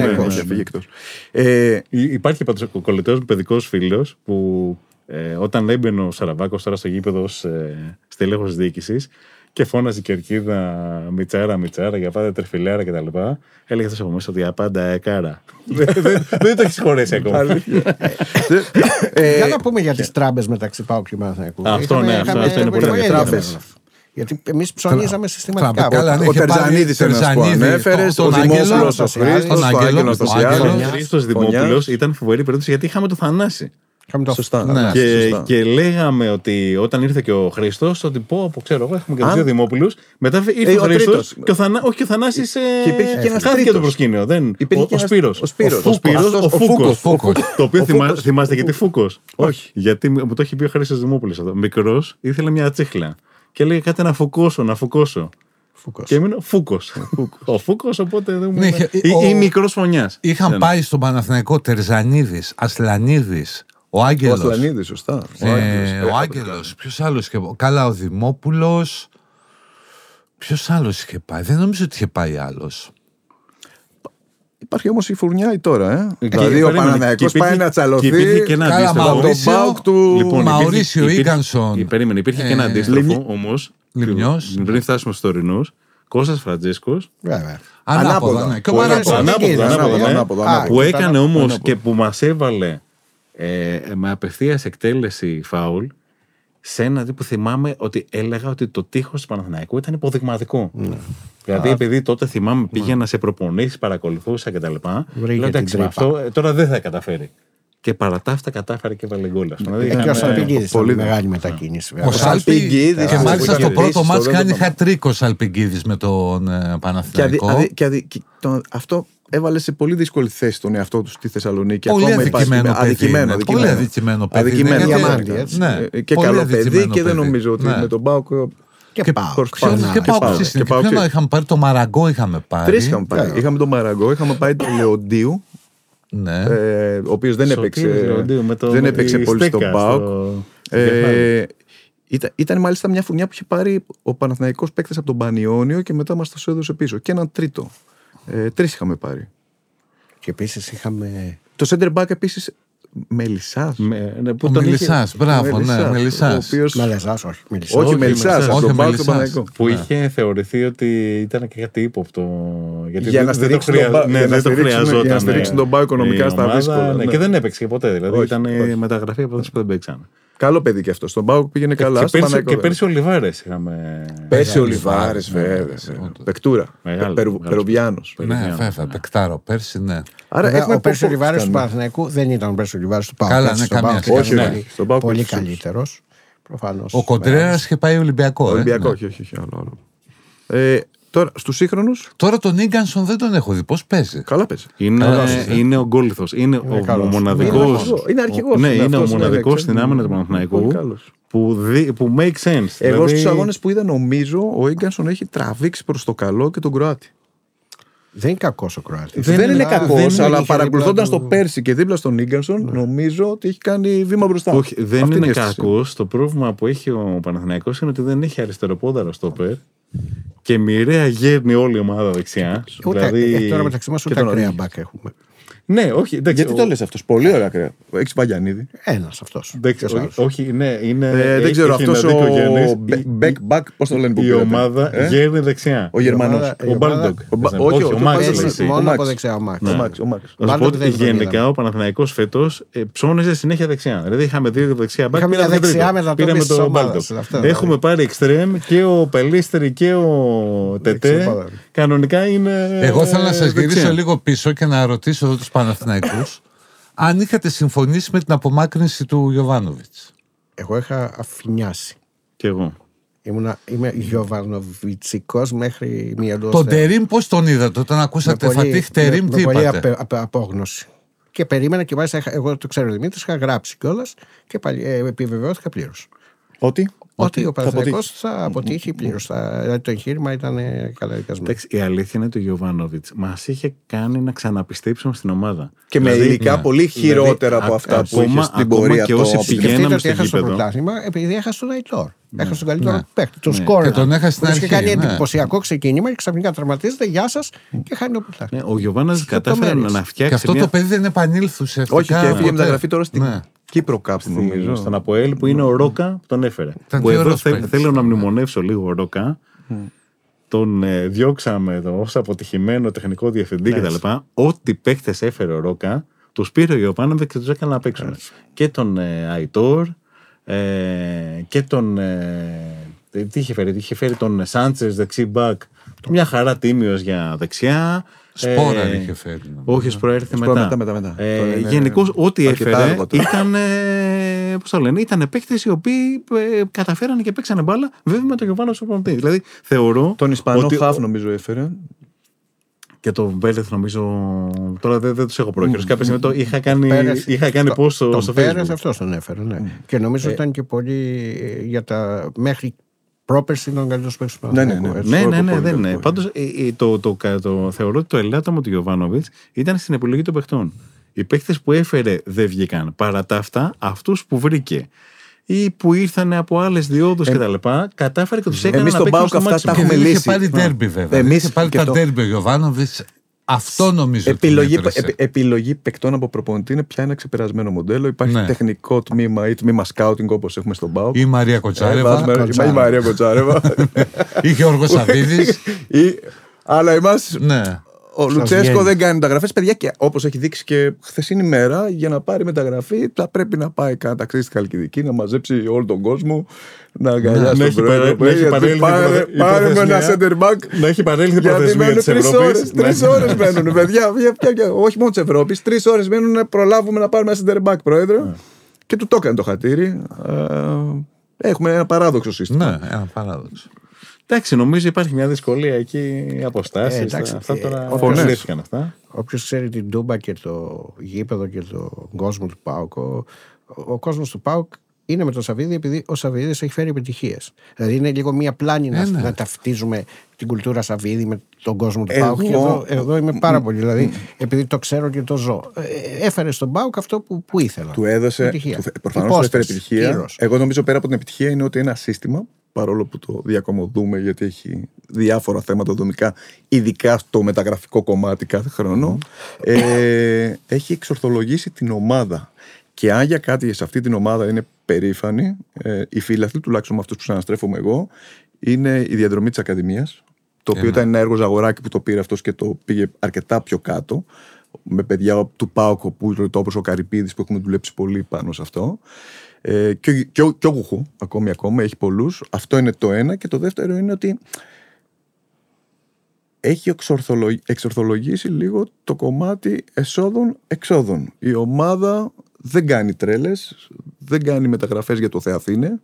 Υπάρχει πάντως ο κολλητός μου παιδικός φίλος που ε, όταν έμπαινε ο Σαραβάκος τώρα στο γήπεδο ως ε, στελέχος διοίκησης και φώναζε η κερκίδα Μιτσάρα, Μιτσάρα για πάντα τρεφιλέρα κτλ. Έλεγε αυτός από μέσα ότι απάντα έκαρα. <laughs> Δεν το έχεις χωρέσει ακόμα. <laughs> Ε, για να πούμε για τις τράμπες μεταξύ Πάου και Μαθαϊκού. Αυτό ναι, αυτό είναι πολύ ενδιαφέρον. Γιατί εμείς ψωνίζαμε συστηματικά. Ο Τερζανίδη ανέφερε, ο Δημόπουλος ο Χρήστο, ο Άγγελο Ο Χρήστος Δημόπουλος ήταν φοβερή περίπτωση γιατί είχαμε το Θανάση. Σωστά. Ναι. Και, σωστά. και λέγαμε ότι όταν ήρθε και ο Χρήστος, ότι πω, πω ξέρω εγώ, έχουμε και τους δύο Δημόπουλους. Μετά ήρθε ε, ο, ο Χρήστος. Και ο, Θανά, όχι, ο Θανάσης. Ε, και υπήρχε και ένας χάθηκε το προσκήνιο. Δεν, υπήρχε ο, ο Σπύρος. Ο, Σπύρος. ο, Σπύρος, ο, Φούκος. Το οποίο θυμά, θυμάστε γιατί Φούκος. Όχι. Γιατί μου το έχει πει ο Χρήστος Δημόπουλος εδώ. Μικρός ήθελε μια τσίχλα. Και έλεγε κάτι να φουκώσω, να φουκώσω. Φούκος. Και έμεινε Φούκος. ο Φούκος, οπότε δεν μου. Ναι, ή μικρός φωνιάς. Είχαν πάει στον Παναθηναϊκό Τερζανίδης, Ασλανίδης, ο Άγγελος. Ο Ασλανίδη, σωστά. Ε, ο Άγγελος. Ποιος άλλος είχε πάει. Καλά, ο Δημόπουλο. Ποιος άλλος είχε πάει; Δεν νομίζω ότι είχε πάει άλλος. Υπάρχει όμως η φουρνιά η τώρα. Ε. Δηλαδή ο Παναναναϊκό πάει να τσαλωθεί. Και υπήρχε και ένα αντίστοιχο. τον Μπάουκ του. Λοιπόν, Μαουρίσιο Ίγκανσον. Περίμενε, υπήρχε και ένα ε, αντίστοιχο όμως. Λιμιό. Πριν φτάσουμε στους τωρινούς. Κώστας Φραντζίσκο. Ανάποδα. Ναι. Ανάποδα. Που έκανε όμως και που μας έβαλε ε, με απευθείας εκτέλεση φάουλ σε ένα που θυμάμαι ότι έλεγα ότι το τείχος του Παναθηναϊκού ήταν υποδειγματικό. Ναι. Δηλαδή, επειδή τότε θυμάμαι ναι. πήγαινα σε προπονήσεις, παρακολουθούσα κτλ. Λέω εντάξει, αυτό ε, τώρα δεν θα καταφέρει. Και παρά τα αυτά κατάφερε και βάλε γκολ. Δηλαδή, και ο Σαλπιγκίδης πολύ μεγάλη μετακίνηση. Ο Σαλπιγκίδης. Και μάλιστα στο πρώτο μάτς κάνει χατρίκο ο Σαλπιγκίδης με τον ε, Παναθηναϊκό. Και αυτό έβαλε σε πολύ δύσκολη θέση τον εαυτό τους στη Θεσσαλονίκη. Πολύ Ακόμα αδικημένο, υπάρχει, αδικημένο, αδικημένο. Πολύ αδικημένο παιδί. Αδικημένο, διαμάντι, έτσι. Ναι. Ε, και πολύ καλό παιδί και δεν νομίζω ότι ναι. με τον Πάοκ και πάω. Και πάω. Και είχαμε πάρει το Μαραγκό, είχαμε πάρει. Τρεις είχαμε πάρει. Είχαμε τον Μαραγκό, είχαμε πάρει τον Λεοντίου. Ναι. Ε, ο οποίος δεν έπαιξε, δεν έπαιξε πολύ στον Πάοκ. Ε, ήταν, ήταν μάλιστα μια φουνιά που είχε πάρει ο Παναθηναϊκός παίκτη από τον Πανιόνιο και μετά μας το έδωσε πίσω. Και έναν τρίτο. Ε, Τρεις είχαμε πάρει. Και επίσης είχαμε. Το center back επίσης Μελισσάς. Με, ναι, ο Μελισσάς, μπράβο, ναι, Μελισσάς. Οποίος... Μελισσάς, όχι. Μελισσάς. Όχι, Μελισσάς, όχι Μελισσάς. Που ναι. είχε θεωρηθεί ότι ήταν και κάτι ύποπτο. Γιατί για να στηρίξουν τον ναι, δεν το χρειαζόταν. Για να στηρίξουν τον Πάο οικονομικά στα δύσκολα. Ναι, και δεν έπαιξε ποτέ. Δηλαδή ήταν μεταγραφή από αυτέ που δεν παίξαν. Καλό παιδί και αυτό. Στον Πάοκ πήγαινε καλά. Και, πέρσι, και πέρσι ο Λιβάρες είχαμε. Πέρσι ο Λιβάρες, βέβαια. Πεκτούρα. Περουβιάνος. Ναι, βέβαια. Πεκτάρο. Πέρσι, ναι. Άρα ο πέρσι ο Λιβάρες του Παναθηναϊκού δεν ήταν ο πέρσι ο Λιβάρε του Πάοκ. Καλά, ναι, καμία σχέση. Πολύ καλύτερος. Ο Κοντρέρας είχε πάει Ολυμπιακό. Ολυμπιακό, όχι, όχι. άλλο. Ε, Τώρα, στους σύγχρονους; Τώρα τον Ίγκανσον δεν τον έχω δει. Πώς παίζει; Καλά παίζει. Είναι, είναι ο γκόλιθο. Είναι, είναι, ο, ο μοναδικό. Είναι αρχηγός. Ναι, είναι ο μοναδικός στην άμυνα του Παναθηναϊκού. Που, που make sense. Εγώ δηλαδή... στους αγώνες που είδα, νομίζω ο Ίγκανσον έχει τραβήξει προς το καλό και τον Κροάτι. Δεν είναι κακός ο Κροάτι. Δεν, δεν είναι κακός, αλλά παρακολουθώντας το πέρσι και δίπλα στον Ίγκανσον, νομίζω ότι έχει κάνει βήμα μπροστά. Όχι, δεν είναι κακός. Το πρόβλημα που έχει ο Παναθηναϊκός είναι ότι δεν έχει αριστεροπόδαρο στο περ και μοιραία γέρνει όλη η ομάδα δεξιά. Ούτε, δηλαδή... Τώρα μεταξύ μας ούτε ακραία μπακ έχουμε. Ναι, όχι. Εντάξει, Γιατί το λες αυτός; Πολύ ωραία ακραία. Έχεις Παγιανίδη. Ένας αυτός. Όχι, ναι, είναι. Ε, δεν ξέρω αυτός ο. Back back, πώς το λένε Η ομάδα ε; γέρνει δεξιά. Ο Γερμανός. Ο Μπάλντογκ. Όχι, ο Μάξ. Μόνο από δεξιά ο Μάξ. Γενικά ο Παναθηναϊκός φέτος ε, ψώνιζε συνέχεια δεξιά. Δηλαδή είχαμε δύο δεξιά μπακ. Είχαμε δεξιά μετά το Μπάλντογκ. Έχουμε πάρει εξτρέμ και ο Πελίστερη και ο Τετέ. Κανονικά είναι. Εγώ θέλω να σας γυρίσω λίγο πίσω και να ρωτήσω εδώ τους Παναθηναϊκούς αν είχατε συμφωνήσει με την απομάκρυνση του Γιωβάνοβιτς. Εγώ είχα αφινιάσει. Κι εγώ. Ήμουνα, είμαι Γιωβάνοβιτσικός μέχρι μία δόση. Τον Τερίμ πώς τον είδατε όταν ακούσατε Φατίχ Τερίμ τι είπατε. Με πολύ απε, απόγνωση. Και περίμενα και μάλιστα εγώ το ξέρω Δημήτρης, είχα γράψει κιόλας και πάλι, ε, επιβεβαιώθηκα πλήρως. Ότι; Ότι ο Παναθυναϊκό θα αποτύχει πλήρως. Δηλαδή το εγχείρημα ήταν καλά δικασμένο. Η αλήθεια είναι ότι ο Γιωβάνοβιτς μας είχε κάνει να ξαναπιστέψουμε στην ομάδα. Και με δηλαδή, υλικά ναι. πολύ χειρότερα δηλαδή, από αυτά που είχε στην πορεία και όσοι πηγαίναμε στο έχασε το πρωτάθλημα επειδή έχασε τον Αϊτόρ. Ναι. Έχασε τον καλύτερο ναι. παίκτη. Τον σκόρ. Και τον έχασε στην αρχή. Είχε κάνει εντυπωσιακό ξεκίνημα και ξαφνικά τραυματίζεται. Γεια σας και χάνει το πρωτάθλημα. Ο Γιωβάνοβιτ κατάφερε να φτιάξει. Και αυτό το παιδί δεν επανήλθουσε. Όχι, και έφυγε μεταγραφή τώρα στην Κύπρο κάπου νομίζω. Στον Αποέλ που είναι ο Ρόκα που τον έφερε. Που εδώ θέλω να μνημονεύσω λίγο ο Ρόκα. Τον ε, διώξαμε εδώ ως αποτυχημένο τεχνικό διευθυντή κτλ. Ό,τι παίχτε έφερε ο Ρόκα, τους πήρε ο Ιωπάνοβιτ και τους έκανε να παίξουν. Και τον ε, Αϊτόρ ε, και τον. τι είχε φέρει, είχε φέρει τον Σάντσες δεξί μπακ. Μια χαρά τίμιος για δεξιά. Σπόρα ε, είχε φέρει. Όχι, σπόρα έρθει μετά. μετά, μετά, μετά. Ε, Γενικώς, ό,τι έφερε ήταν. Πώς το λένε, ήταν παίκτες οι οποίοι ε, καταφέρανε και παίξανε μπάλα, βέβαια με τον Γιωβάνο Σοπροντή. Δηλαδή, θεωρώ. Τον Ισπανό ότι, Χαφ, νομίζω, έφερε. Και τον Βέλεθ νομίζω. Τώρα δεν, δεν τους έχω πρόχειρο. Κάποια στιγμή το είχα κάνει, Πέρες, είχα κάνει το, στο, τον στο Facebook. αυτός τον έφερε. Ναι. Mm. Και νομίζω ε, ήταν και πολύ για τα. Μέχρι Πρόπερση ήταν ο καλύτερος παίκτης του ναι, ναι, ναι. ναι, ναι, ναι, δεν είναι. Πάντως το, το, το, θεωρώ ότι το ελάττωμα του Γιωβάνοβιτς ήταν στην επιλογή των παιχτών. Οι παίχτες που έφερε δεν βγήκαν. Παρά τα αυτά, αυτούς που βρήκε ή που ήρθαν από άλλες διόδους ε, κτλ. Κατάφερε και τους έκανε Εμείς να παίξουν στο μάτι. Εμεί τον Πάουκ αυτά τα έχουμε λύσει. Είχε πάρει τέρμπι βέβαια. Εμείς είχε πάρει τα τέρμπι ο Γιωβάνοβιτς αυτό νομίζω επιλογή, ότι επι, επιλογή παικτών από προπονητή είναι πια ένα ξεπερασμένο μοντέλο. Υπάρχει ναι. τεχνικό τμήμα ή τμήμα σκάουτινγκ όπως έχουμε στον Πάο. Ή η Μαρία Κοτσάρεβα. Ε, η Μαρία Κοτσάρεβα. <laughs> ή Γιώργος Σαββίδης. <laughs> Αλλά εμάς. Ναι. Ο Λουτσέσκο δεν κάνει μεταγραφές. Παιδιά, και όπως έχει δείξει και χθεσινή μέρα, για να πάρει μεταγραφή θα πρέπει να πάει κάνα ταξίδι στη Χαλκιδική, να μαζέψει όλο τον κόσμο, να αγκαλιάσει τον πρόεδρο. Πάρε με ένα center back. Να έχει παρέλθει προθεσμία της Ευρώπης. Τρεις ώρες μένουν, παιδιά. Όχι μόνο της Ευρώπης, τρεις ώρες μένουν να προλάβουμε να πάρουμε ένα center back, πρόεδρο. Ναι. Και του το έκανε το χατήρι. Ε, έχουμε ένα παράδοξο σύστημα. Ναι, ένα παράδοξο. Εντάξει, νομίζω υπάρχει μια δυσκολία εκεί, αποστάσεις. Ε, αυτά τώρα ε, αυτά. Όποιος ξέρει την Τούμπα και το γήπεδο και τον κόσμο του Πάουκ, ο, ο κόσμος του Πάουκ είναι με τον Σαββίδη επειδή ο Σαββίδης έχει φέρει επιτυχίες. Δηλαδή είναι λίγο μία πλάνη να, ε, ναι. να ταυτίζουμε την κουλτούρα Σαββίδη με τον κόσμο του Πάουκ. Και εδώ, εδώ είμαι πάρα πολύ. Δηλαδή, επειδή το ξέρω και το ζω. Ε, έφερε στον Πάουκ αυτό που, που ήθελα. Του έδωσε. Προφανώς του έφερε επιτυχία. Εγώ νομίζω πέρα από την επιτυχία είναι ότι ένα σύστημα παρόλο που το διακομωδούμε γιατί έχει διάφορα θέματα δομικά, ειδικά στο μεταγραφικό κομμάτι κάθε χρόνο, ε, έχει εξορθολογήσει την ομάδα. Και αν για κάτι σε αυτή την ομάδα είναι περήφανη, ε, οι φίλαθλοι, τουλάχιστον με αυτούς που ξαναστρέφομαι εγώ, είναι η διαδρομή της Ακαδημίας. Το οποίο ήταν ένα έργο Ζαγοράκη που το πήρε αυτός και το πήγε αρκετά πιο κάτω. Με παιδιά του Πάοκο, που όπως ο Καρυπίδης, που έχουμε δουλέψει πολύ πάνω σε αυτό. Ε, και, και, και ο Γουχού, ακόμη ακόμα, έχει πολλούς. Αυτό είναι το ένα. Και το δεύτερο είναι ότι έχει εξορθολογήσει λίγο το κομμάτι εσόδων-εξόδων. Η ομάδα δεν κάνει τρέλες, δεν κάνει μεταγραφές για το Θεαθήνε,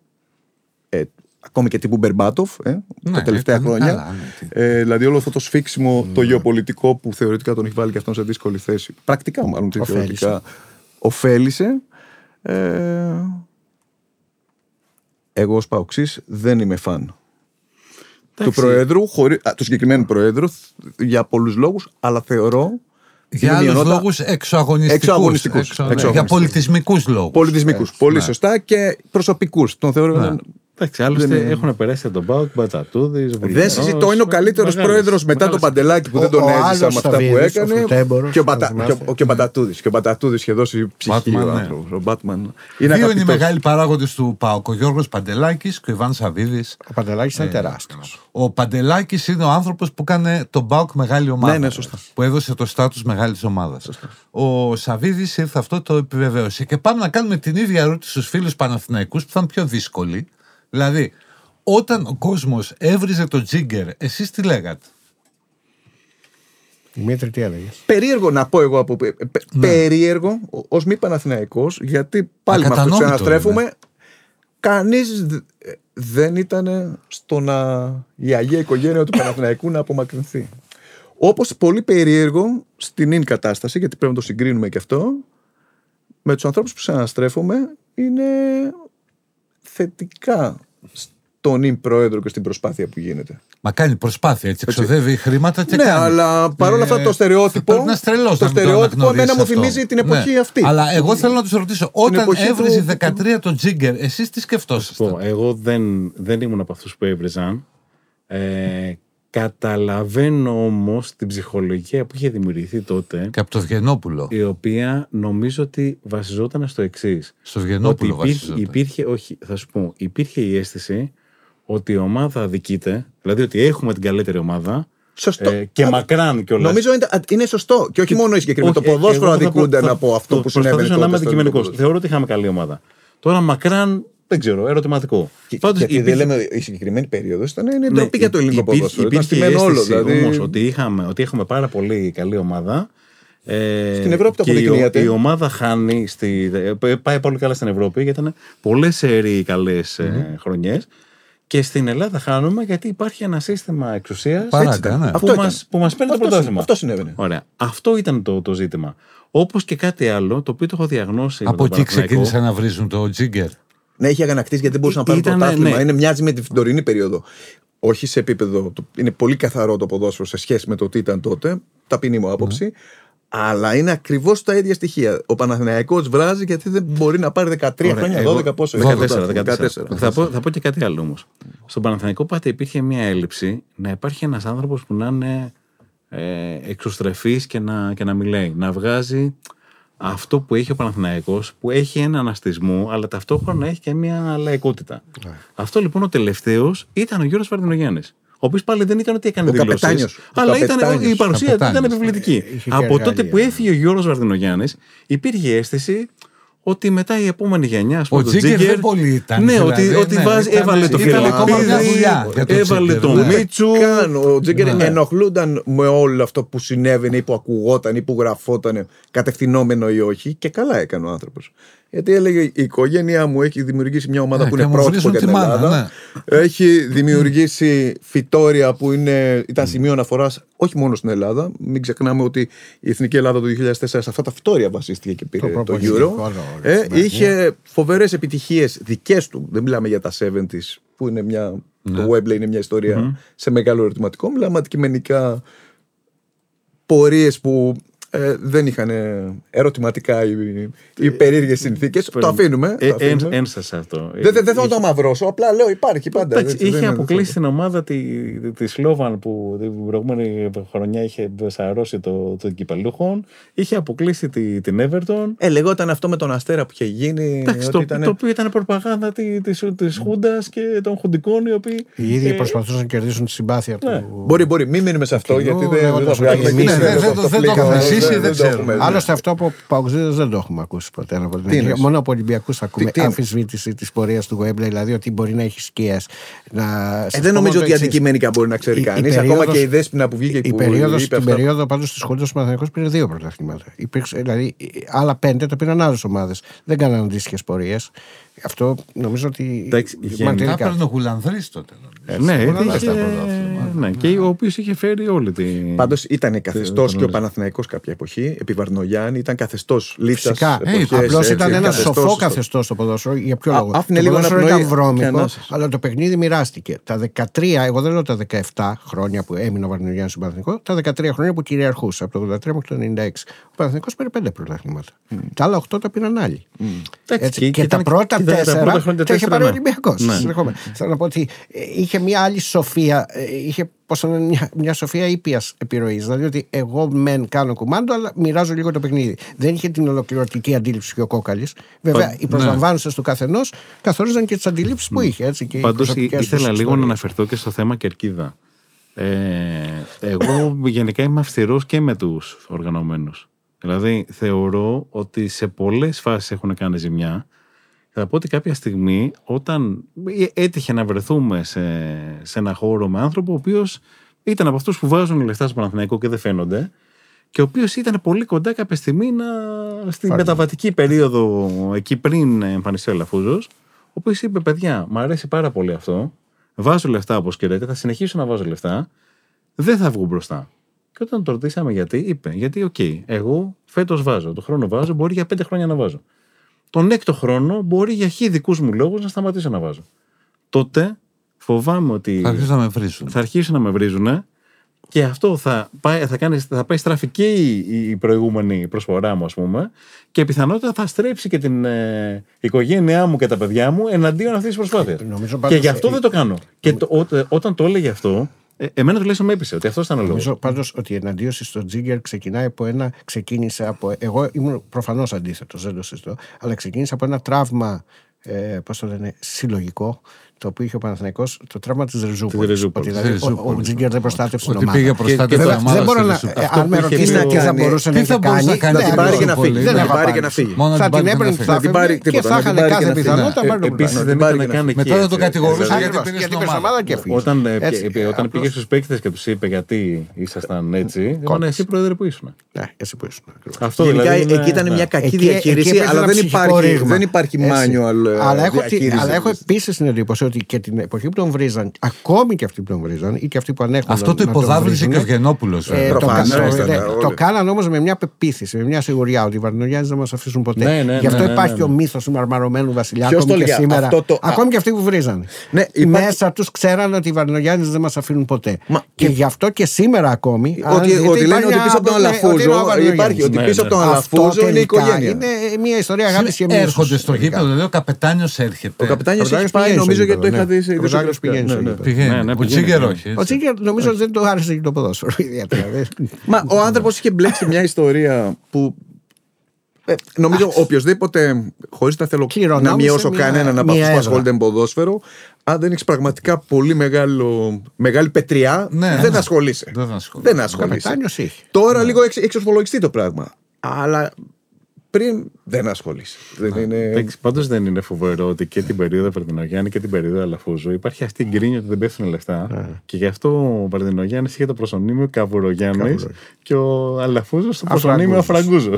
ε, ακόμη και τύπου Μπερμπάτοφ ε, ναι, τα τελευταία χρόνια. ναι, ε, δηλαδή όλο αυτό το σφίξιμο, το γεωπολιτικό που θεωρητικά τον έχει βάλει και αυτόν σε δύσκολη θέση, πρακτικά μάλλον θεωρητικά, ωφέλησε. Ε, εγώ ως Παοξής δεν είμαι φαν του Προέδρου, χωρί, του συγκεκριμένου Προέδρου, για πολλούς λόγους, αλλά θεωρώ για άλλους λόγους εξωαγωνιστικούς. Εξω, για πολιτισμικούς λόγους. Πολιτισμικούς. Πολύ ναι. σωστά και προσωπικούς. Τον θεωρώ ναι. Εντάξει, άλλωστε είναι... έχουν περάσει τον Πάοκ, Μπατσατούδη. Δεν συζητώ, είναι ο καλύτερος πρόεδρος μετά τον Παντελάκη που δεν τον έζησα με αυτά που έκανε. Και ο Μπατατούδης. Και ο Μπατατούδης είχε δώσει ψυχή ο ναι. άνθρωπος. Ο Μπάτμαν. Δύο είναι οι μεγάλοι παράγοντες του Πάοκ. Ο Γιώργος Παντελάκης και ο Ιβάν Σαββίδης. Ο Παντελάκης ήταν ε, τεράστιος. Ο Παντελάκης είναι ο άνθρωπος που έκανε τον Πάοκ μεγάλη ομάδα. Ναι, ναι, σωστά. Που έδωσε το στάτους μεγάλης ομάδας. Ο Σαββίδης ήρθε αυτό το επιβεβαίωσε. Και πάμε να κάνουμε την ίδια ερώτηση στους φίλους Παναθηναϊκούς που θα είναι πιο δύσκολη. Δηλαδή, όταν ο κόσμος έβριζε το τζίγκερ, εσείς τι λέγατε; Δημήτρη, τι έλεγε; Περίεργο να πω εγώ από. Ναι. Περίεργο ως μη Παναθηναϊκός, γιατί πάλι με αυτό ξαναστρέφουμε. Κανείς δεν ήταν στο να η Αγία Οικογένεια του Παναθηναϊκού να απομακρυνθεί. Όπως πολύ περίεργο στην ίν κατάσταση, γιατί πρέπει να το συγκρίνουμε και αυτό, με τους ανθρώπους που ξαναστρέφουμε είναι θετικά στον ίν πρόεδρο και στην προσπάθεια που γίνεται. Μα κάνει προσπάθεια, έτσι, εξοδεύει χρήματα και ναι, κάνει. αλλά παρόλα αυτά το ε, στερεότυπο. Πρέπει να στρελό. Το στερεότυπο εμένα μου θυμίζει την εποχή ναι. αυτή. Αλλά εγώ θέλω να τους ρωτήσω, όταν έβριζε του... 13 το Τζίγκερ, εσείς τι σκεφτόσαστε. Εγώ δεν, δεν ήμουν από αυτούς που έβριζαν. Ε, Καταλαβαίνω όμως την ψυχολογία που είχε δημιουργηθεί τότε. Και από το Βγενόπουλο. Η οποία νομίζω ότι βασιζόταν στο εξής. Στο Βγενόπουλο ότι υπήρχε, υπήρχε, όχι, θα σου πω, υπήρχε η αίσθηση ότι η ομάδα αδικείται, δηλαδή ότι έχουμε την καλύτερη ομάδα. Σωστό. Ε, και Α, μακράν κιόλας. Νομίζω είναι, είναι σωστό. Και όχι μόνο οι συγκεκριμένοι. Το ποδόσφαιρο αδικούνται από αυτό που συνέβαινε. Προσπαθούσα να είμαι αντικειμενικός. Θεωρώ ότι είχαμε καλή ομάδα. Τώρα μακράν δεν ξέρω, ερωτηματικό. Και, Πάντως, γιατί υπήρχε... δεν λέμε η συγκεκριμένη περίοδος ήταν είναι ναι, για το ελληνικό ποδόσφαιρο. Υπήρχε η όλο, δηλαδή... όμως ότι, είχαμε, ότι έχουμε πάρα πολύ καλή ομάδα. Ε, στην Ευρώπη το αποδεικνύεται. Η, η ομάδα χάνει. Στη, ε, πάει πολύ καλά στην Ευρώπη γιατί ήταν πολλές σερή καλές mm-hmm. ε, χρονιές. Και στην Ελλάδα χάνουμε γιατί υπάρχει ένα σύστημα εξουσίας ναι. που, μας, που μας παίρνει το πρωτάθλημα. Αυτό συνέβαινε. Ωραία. Αυτό ήταν το, το ζήτημα. Όπως και κάτι άλλο, το οποίο το έχω διαγνώσει. Από εκεί ξεκίνησαν να βρίζουν το τζίγκερ. Ναι, είχε αγανακτήσει γιατί δεν μπορούσε να πάρει το πρωτάθλημα. Ναι. Είναι μοιάζει με την τωρινή περίοδο. Όχι σε επίπεδο. Είναι πολύ καθαρό το ποδόσφαιρο σε σχέση με το τι ήταν τότε. Ταπεινή μου άποψη. Ναι. Αλλά είναι ακριβώς τα ίδια στοιχεία. Ο Παναθηναϊκός βράζει γιατί δεν μπορεί να πάρει 13 Ωραία, χρόνια, 12 πόσο 14, 14. 14. Θα, πω, θα πω και κάτι άλλο όμως. Στον Παναθηναϊκό πάτε υπήρχε μια έλλειψη να υπάρχει ένας άνθρωπος που να είναι ε, εξωστρεφής και να, και να μιλάει. Να βγάζει αυτό που έχει ο Παναθηναϊκός που έχει ένα αναστισμό αλλά ταυτόχρονα έχει και μια λαϊκότητα. Ναι. Αυτό λοιπόν ο τελευταίος ήταν ο Γιώργος Βαρδινογιάννης ο οποίος πάλι δεν ήταν ότι έκανε δηλώσεις. Αλλά ήταν, η παρουσία του ήταν επιβλητική. Από τότε που έφυγε ο Γιώργο Βαρδινογιάννης, υπήρχε αίσθηση ότι μετά η επόμενη γενιά, ο Τζίγκερ δεν πολύ ήταν. Ναι, δηλαδή, ότι, ότι ναι, βάζει, έβαλε το Φιλιππίδη, έβαλε το Μίτσου. Ο Τζίγκερ ναι. ενοχλούνταν με όλο αυτό που συνέβαινε ή που ακουγόταν ή που γραφόταν κατευθυνόμενο ή όχι και καλά έκανε ο άνθρωπος. Γιατί έλεγε η οικογένειά μου έχει δημιουργήσει μια ομάδα ναι, που είναι πρότυπο για την Ελλάδα. Ναι. Έχει δημιουργήσει φυτόρια που είναι, ήταν σημείο αναφοράς όχι μόνο στην Ελλάδα. Μην ξεχνάμε ότι η Εθνική Ελλάδα το 2004 σε αυτά τα φυτόρια βασίστηκε και πήρε το, το Euro. Ε, είχε φοβερές επιτυχίες δικές του. Δεν μιλάμε για τα 70s που είναι μια. Το Webley είναι μια ιστορια σε μεγάλο ερωτηματικό. Μιλάμε αντικειμενικά πορείες που ε, δεν είχαν ερωτηματικά οι, οι ε, περίεργες συνθήκες. Το αφήνουμε. Ε, ένστασα αυτό. Δεν δε, δε θέλω να το αμαυρώσω. Απλά λέω υπάρχει πάντα. Έτσι, είχε αποκλείσει την ομάδα τη, τη Σλόβαν που την προηγούμενη χρονιά είχε σαρώσει το, το κυπελούχων. Είχε αποκλείσει τη, την Everton. Ε, λεγόταν αυτό με τον Αστέρα που είχε γίνει. Εντάξει, το, ήταν... το οποίο ήταν προπαγάνδα τη της, Χούντας και των Χουντικών οι οποίοι. Οι ίδιοι προσπαθούσαν να κερδίσουν τη συμπάθεια ναι. του. Μπορεί, μπορεί. Μην μείνουμε σε αυτό γιατί δεν θα βγάλουμε εμεί. Δεν το έχουμε ζήσει, δεν ξέρουμε. Άλλωστε αυτό από Παουξίδε δεν το έχουμε ακούσει ποτέ. Μόνο από Ολυμπιακούς ακούμε αμφισβήτηση της πορείας του Γουέμπλε, δηλαδή ότι μπορεί να έχει σκιές. Ε, δεν νομίζω ότι αντικειμενικά μπορεί να ξέρει κανείς. Ακόμα και η δέσπινα που βγήκε η περίοδο. Στην περίοδο πάντως της σχολής του Παναθανικό πήρε δύο πρωταθλήματα. Δηλαδή άλλα πέντε τα πήραν άλλες ομάδες. Δεν κάνανε αντίστοιχες πορείες. Αυτό νομίζω ότι. Εντάξει, γενικά έπαιρνε ο Γουλανδρής τότε. Ε, ναι, είχε, ναι, και ο οποίος είχε φέρει όλη την. Πάντως ήταν καθεστώς και ο Παναθηναϊκός κάποια κάποια εποχή. Επί Βαρνογιάννη ήταν καθεστώς λίτσας. Φυσικά. Απλώς ήταν ένας σοφό καθεστώς στο ποδόσφαιρο. Για ποιο λόγο. Άφηνε λίγο να ήταν βρώμικο, αλλά το παιχνίδι μοιράστηκε. Τα 13, εγώ δεν λέω τα 17 χρόνια που έμεινε ο Βαρνογιάννης στον Παναθηνικό, τα 13 χρόνια που κυριαρχούσε από το 83 μέχρι το 96. Ο Παναθηνικό πήρε 5 πρωταθλήματα. Mm. Τα άλλα 8 τα πήραν άλλοι. Mm. Έτσι, και, και, τα πρώτα 4 τα είχε πάρει ο Ολυμπιακός. Ναι. Θέλω να πω ότι ε, είχε μια άλλη σοφία, ε, είχε πώς μια, μια σοφία ήπιας επιρροής. Δηλαδή ότι εγώ μεν κάνω κουμάντο, αλλά μοιράζω λίγο το παιχνίδι. Δεν είχε την ολοκληρωτική αντίληψη και ο κόκαλης. Βέβαια, οι προσλαμβάνουσες του καθενός καθορίζαν και τις αντιλήψεις που είχε. Πάντως ήθελα λίγο να αναφερθώ και στο θέμα κερκίδα. Ε, εγώ γενικά είμαι αυστηρός και με τους οργανωμένους. Δηλαδή θεωρώ ότι σε πολλές φάσεις έχουν κάνει ζημιά θα πω ότι κάποια στιγμή όταν έτυχε να βρεθούμε σε, σε ένα χώρο με άνθρωπο ο οποίος ήταν από αυτούς που βάζουν λεφτά στο Παναθηναϊκό και δεν φαίνονται και ο οποίος ήταν πολύ κοντά κάποια στιγμή να, στη μεταβατική περίοδο εκεί πριν εμφανιστεί ο Αλαφούζος, ο οποίος είπε: Παιδιά, μου αρέσει πάρα πολύ αυτό. Βάζω λεφτά όπως λέτε, θα συνεχίσω να βάζω λεφτά. Δεν θα βγω μπροστά. Και όταν το ρωτήσαμε γιατί, είπε: Γιατί, ok, okay, εγώ φέτος βάζω, το χρόνο βάζω, μπορεί για πέντε χρόνια να βάζω τον έκτο χρόνο μπορεί για χι δικούς μου λόγους να σταματήσω να βάζω. Τότε φοβάμαι ότι. Θα αρχίσουν να με βρίζουν. Θα αρχίσουν να με βρίζουν και αυτό θα πάει, θα κάνει, θα πάει στραφική η, προηγούμενη προσφορά μου, ας πούμε, και πιθανότητα θα στρέψει και την ε, οικογένειά μου και τα παιδιά μου εναντίον αυτής της προσπάθειας. Και γι' αυτό δεν το κάνω. Και το, όταν το έλεγε αυτό, ε, εμένα τουλάχιστον με έπεισε ότι αυτός ήταν ο λόγος. Νομίζω πάντως ότι η εναντίωση στο Τζίγκερ ξεκινάει από ένα. Ξεκίνησε από. Εγώ ήμουν προφανώς αντίθετος, δεν το συζητώ. Αλλά ξεκίνησε από ένα τραύμα. Ε, Πώς το λένε, συλλογικό το οποίο είχε ο Παναθηναϊκός το τραύμα της Ριζούπολη. Δηλαδή, ο, ο Τζίγκερ δεν προστάτευσε την ομάδα. Πήγε προστάτευσε την ομάδα. Δεν μπορώ να. Αν με ρωτήσετε τι θα μπορούσε να κάνει. Να την πάρει και να φύγει. Δεν θα πάρει και να φύγει. Θα την έπαιρνε και θα είχαν κάθε πιθανότητα να Επίσης δεν ήταν να κάνει. Μετά δεν τον κατηγορούσε γιατί πήγε στην ομάδα και φύγει. Όταν πήγε στους παίκτες και τους είπε γιατί ήσασταν έτσι, είπαν εσύ πρόεδρε που ήσουν; Ναι, εσύ που ήσουν. Αυτό Γενικά εκεί ήταν μια κακή διαχείριση, αλλά δεν υπάρχει μάνιο Αλλά έχω επίση την εντύπωση ότι και την εποχή που τον βρίζαν, ακόμη και αυτοί που τον βρίζαν ή και αυτοί που ανέχονταν. Αυτό το υποδάβλησε και ο Γενόπουλο. Ε, το, ναι, το κάναν όμως με μια πεποίθηση, με μια σιγουριά ότι οι Βαρδινογιάννε δεν μας αφήσουν ποτέ. Ναι, ναι, Γι' αυτό ναι, υπάρχει ο μύθος του μαρμαρωμένου βασιλιά ακόμη και σήμερα. Ακόμη και αυτοί που βρίζαν. Μέσα τους ξέραν ότι οι Βαρδινογιάννε δεν μας αφήνουν ποτέ. Και γι' αυτό και σήμερα ακόμη. Ότι λένε ότι πίσω από τον Αλαφούζο υπάρχει. Ότι πίσω από τον Αλαφούζο είναι η οικογένεια. Είναι μια ιστορία αγάπης και μύθο. Έρχονται στο γήπεδο, δηλαδή ο καπετάνιος έρχεται. Ο καπετάνιος έχει πάει νομίζω γιατί το είχα δει ο Ζάγκο πηγαίνει. Ναι, ναι. Πηγαίνει. Ναι, ο Τσίγκερ όχι. Ο Τσίγκερ νομίζω δεν το άρεσε και το ποδόσφαιρο ιδιαίτερα. <laughs> Μα ο άνθρωπος είχε μπλέξει μια ιστορία που ε, νομίζω οποιοδήποτε, χωρίς να θέλω να μειώσω κανέναν από αυτούς που ασχολούνται με ποδόσφαιρο, αν δεν έχεις πραγματικά πολύ μεγάλο, μεγάλη πετριά, ναι, δεν ασχολείσαι. Δεν ασχολείσαι. Τώρα λίγο έχεις ορθολογιστεί το πράγμα. Αλλά πριν δεν ασχολείσαι. Δεν είναι... Πάντως δεν είναι φοβερό ότι και την περίοδο Βαρδινογιάννη και την περίοδο Αλαφούζου υπάρχει αυτή η γκρίνια ότι δεν πέφτουν λεφτά. Και γι' αυτό ο Βαρδινογιάννης είχε το προσωνύμιο Καβουρογιάννης και ο Αλαφούζος το προσωνύμιο Αφραγκούζο.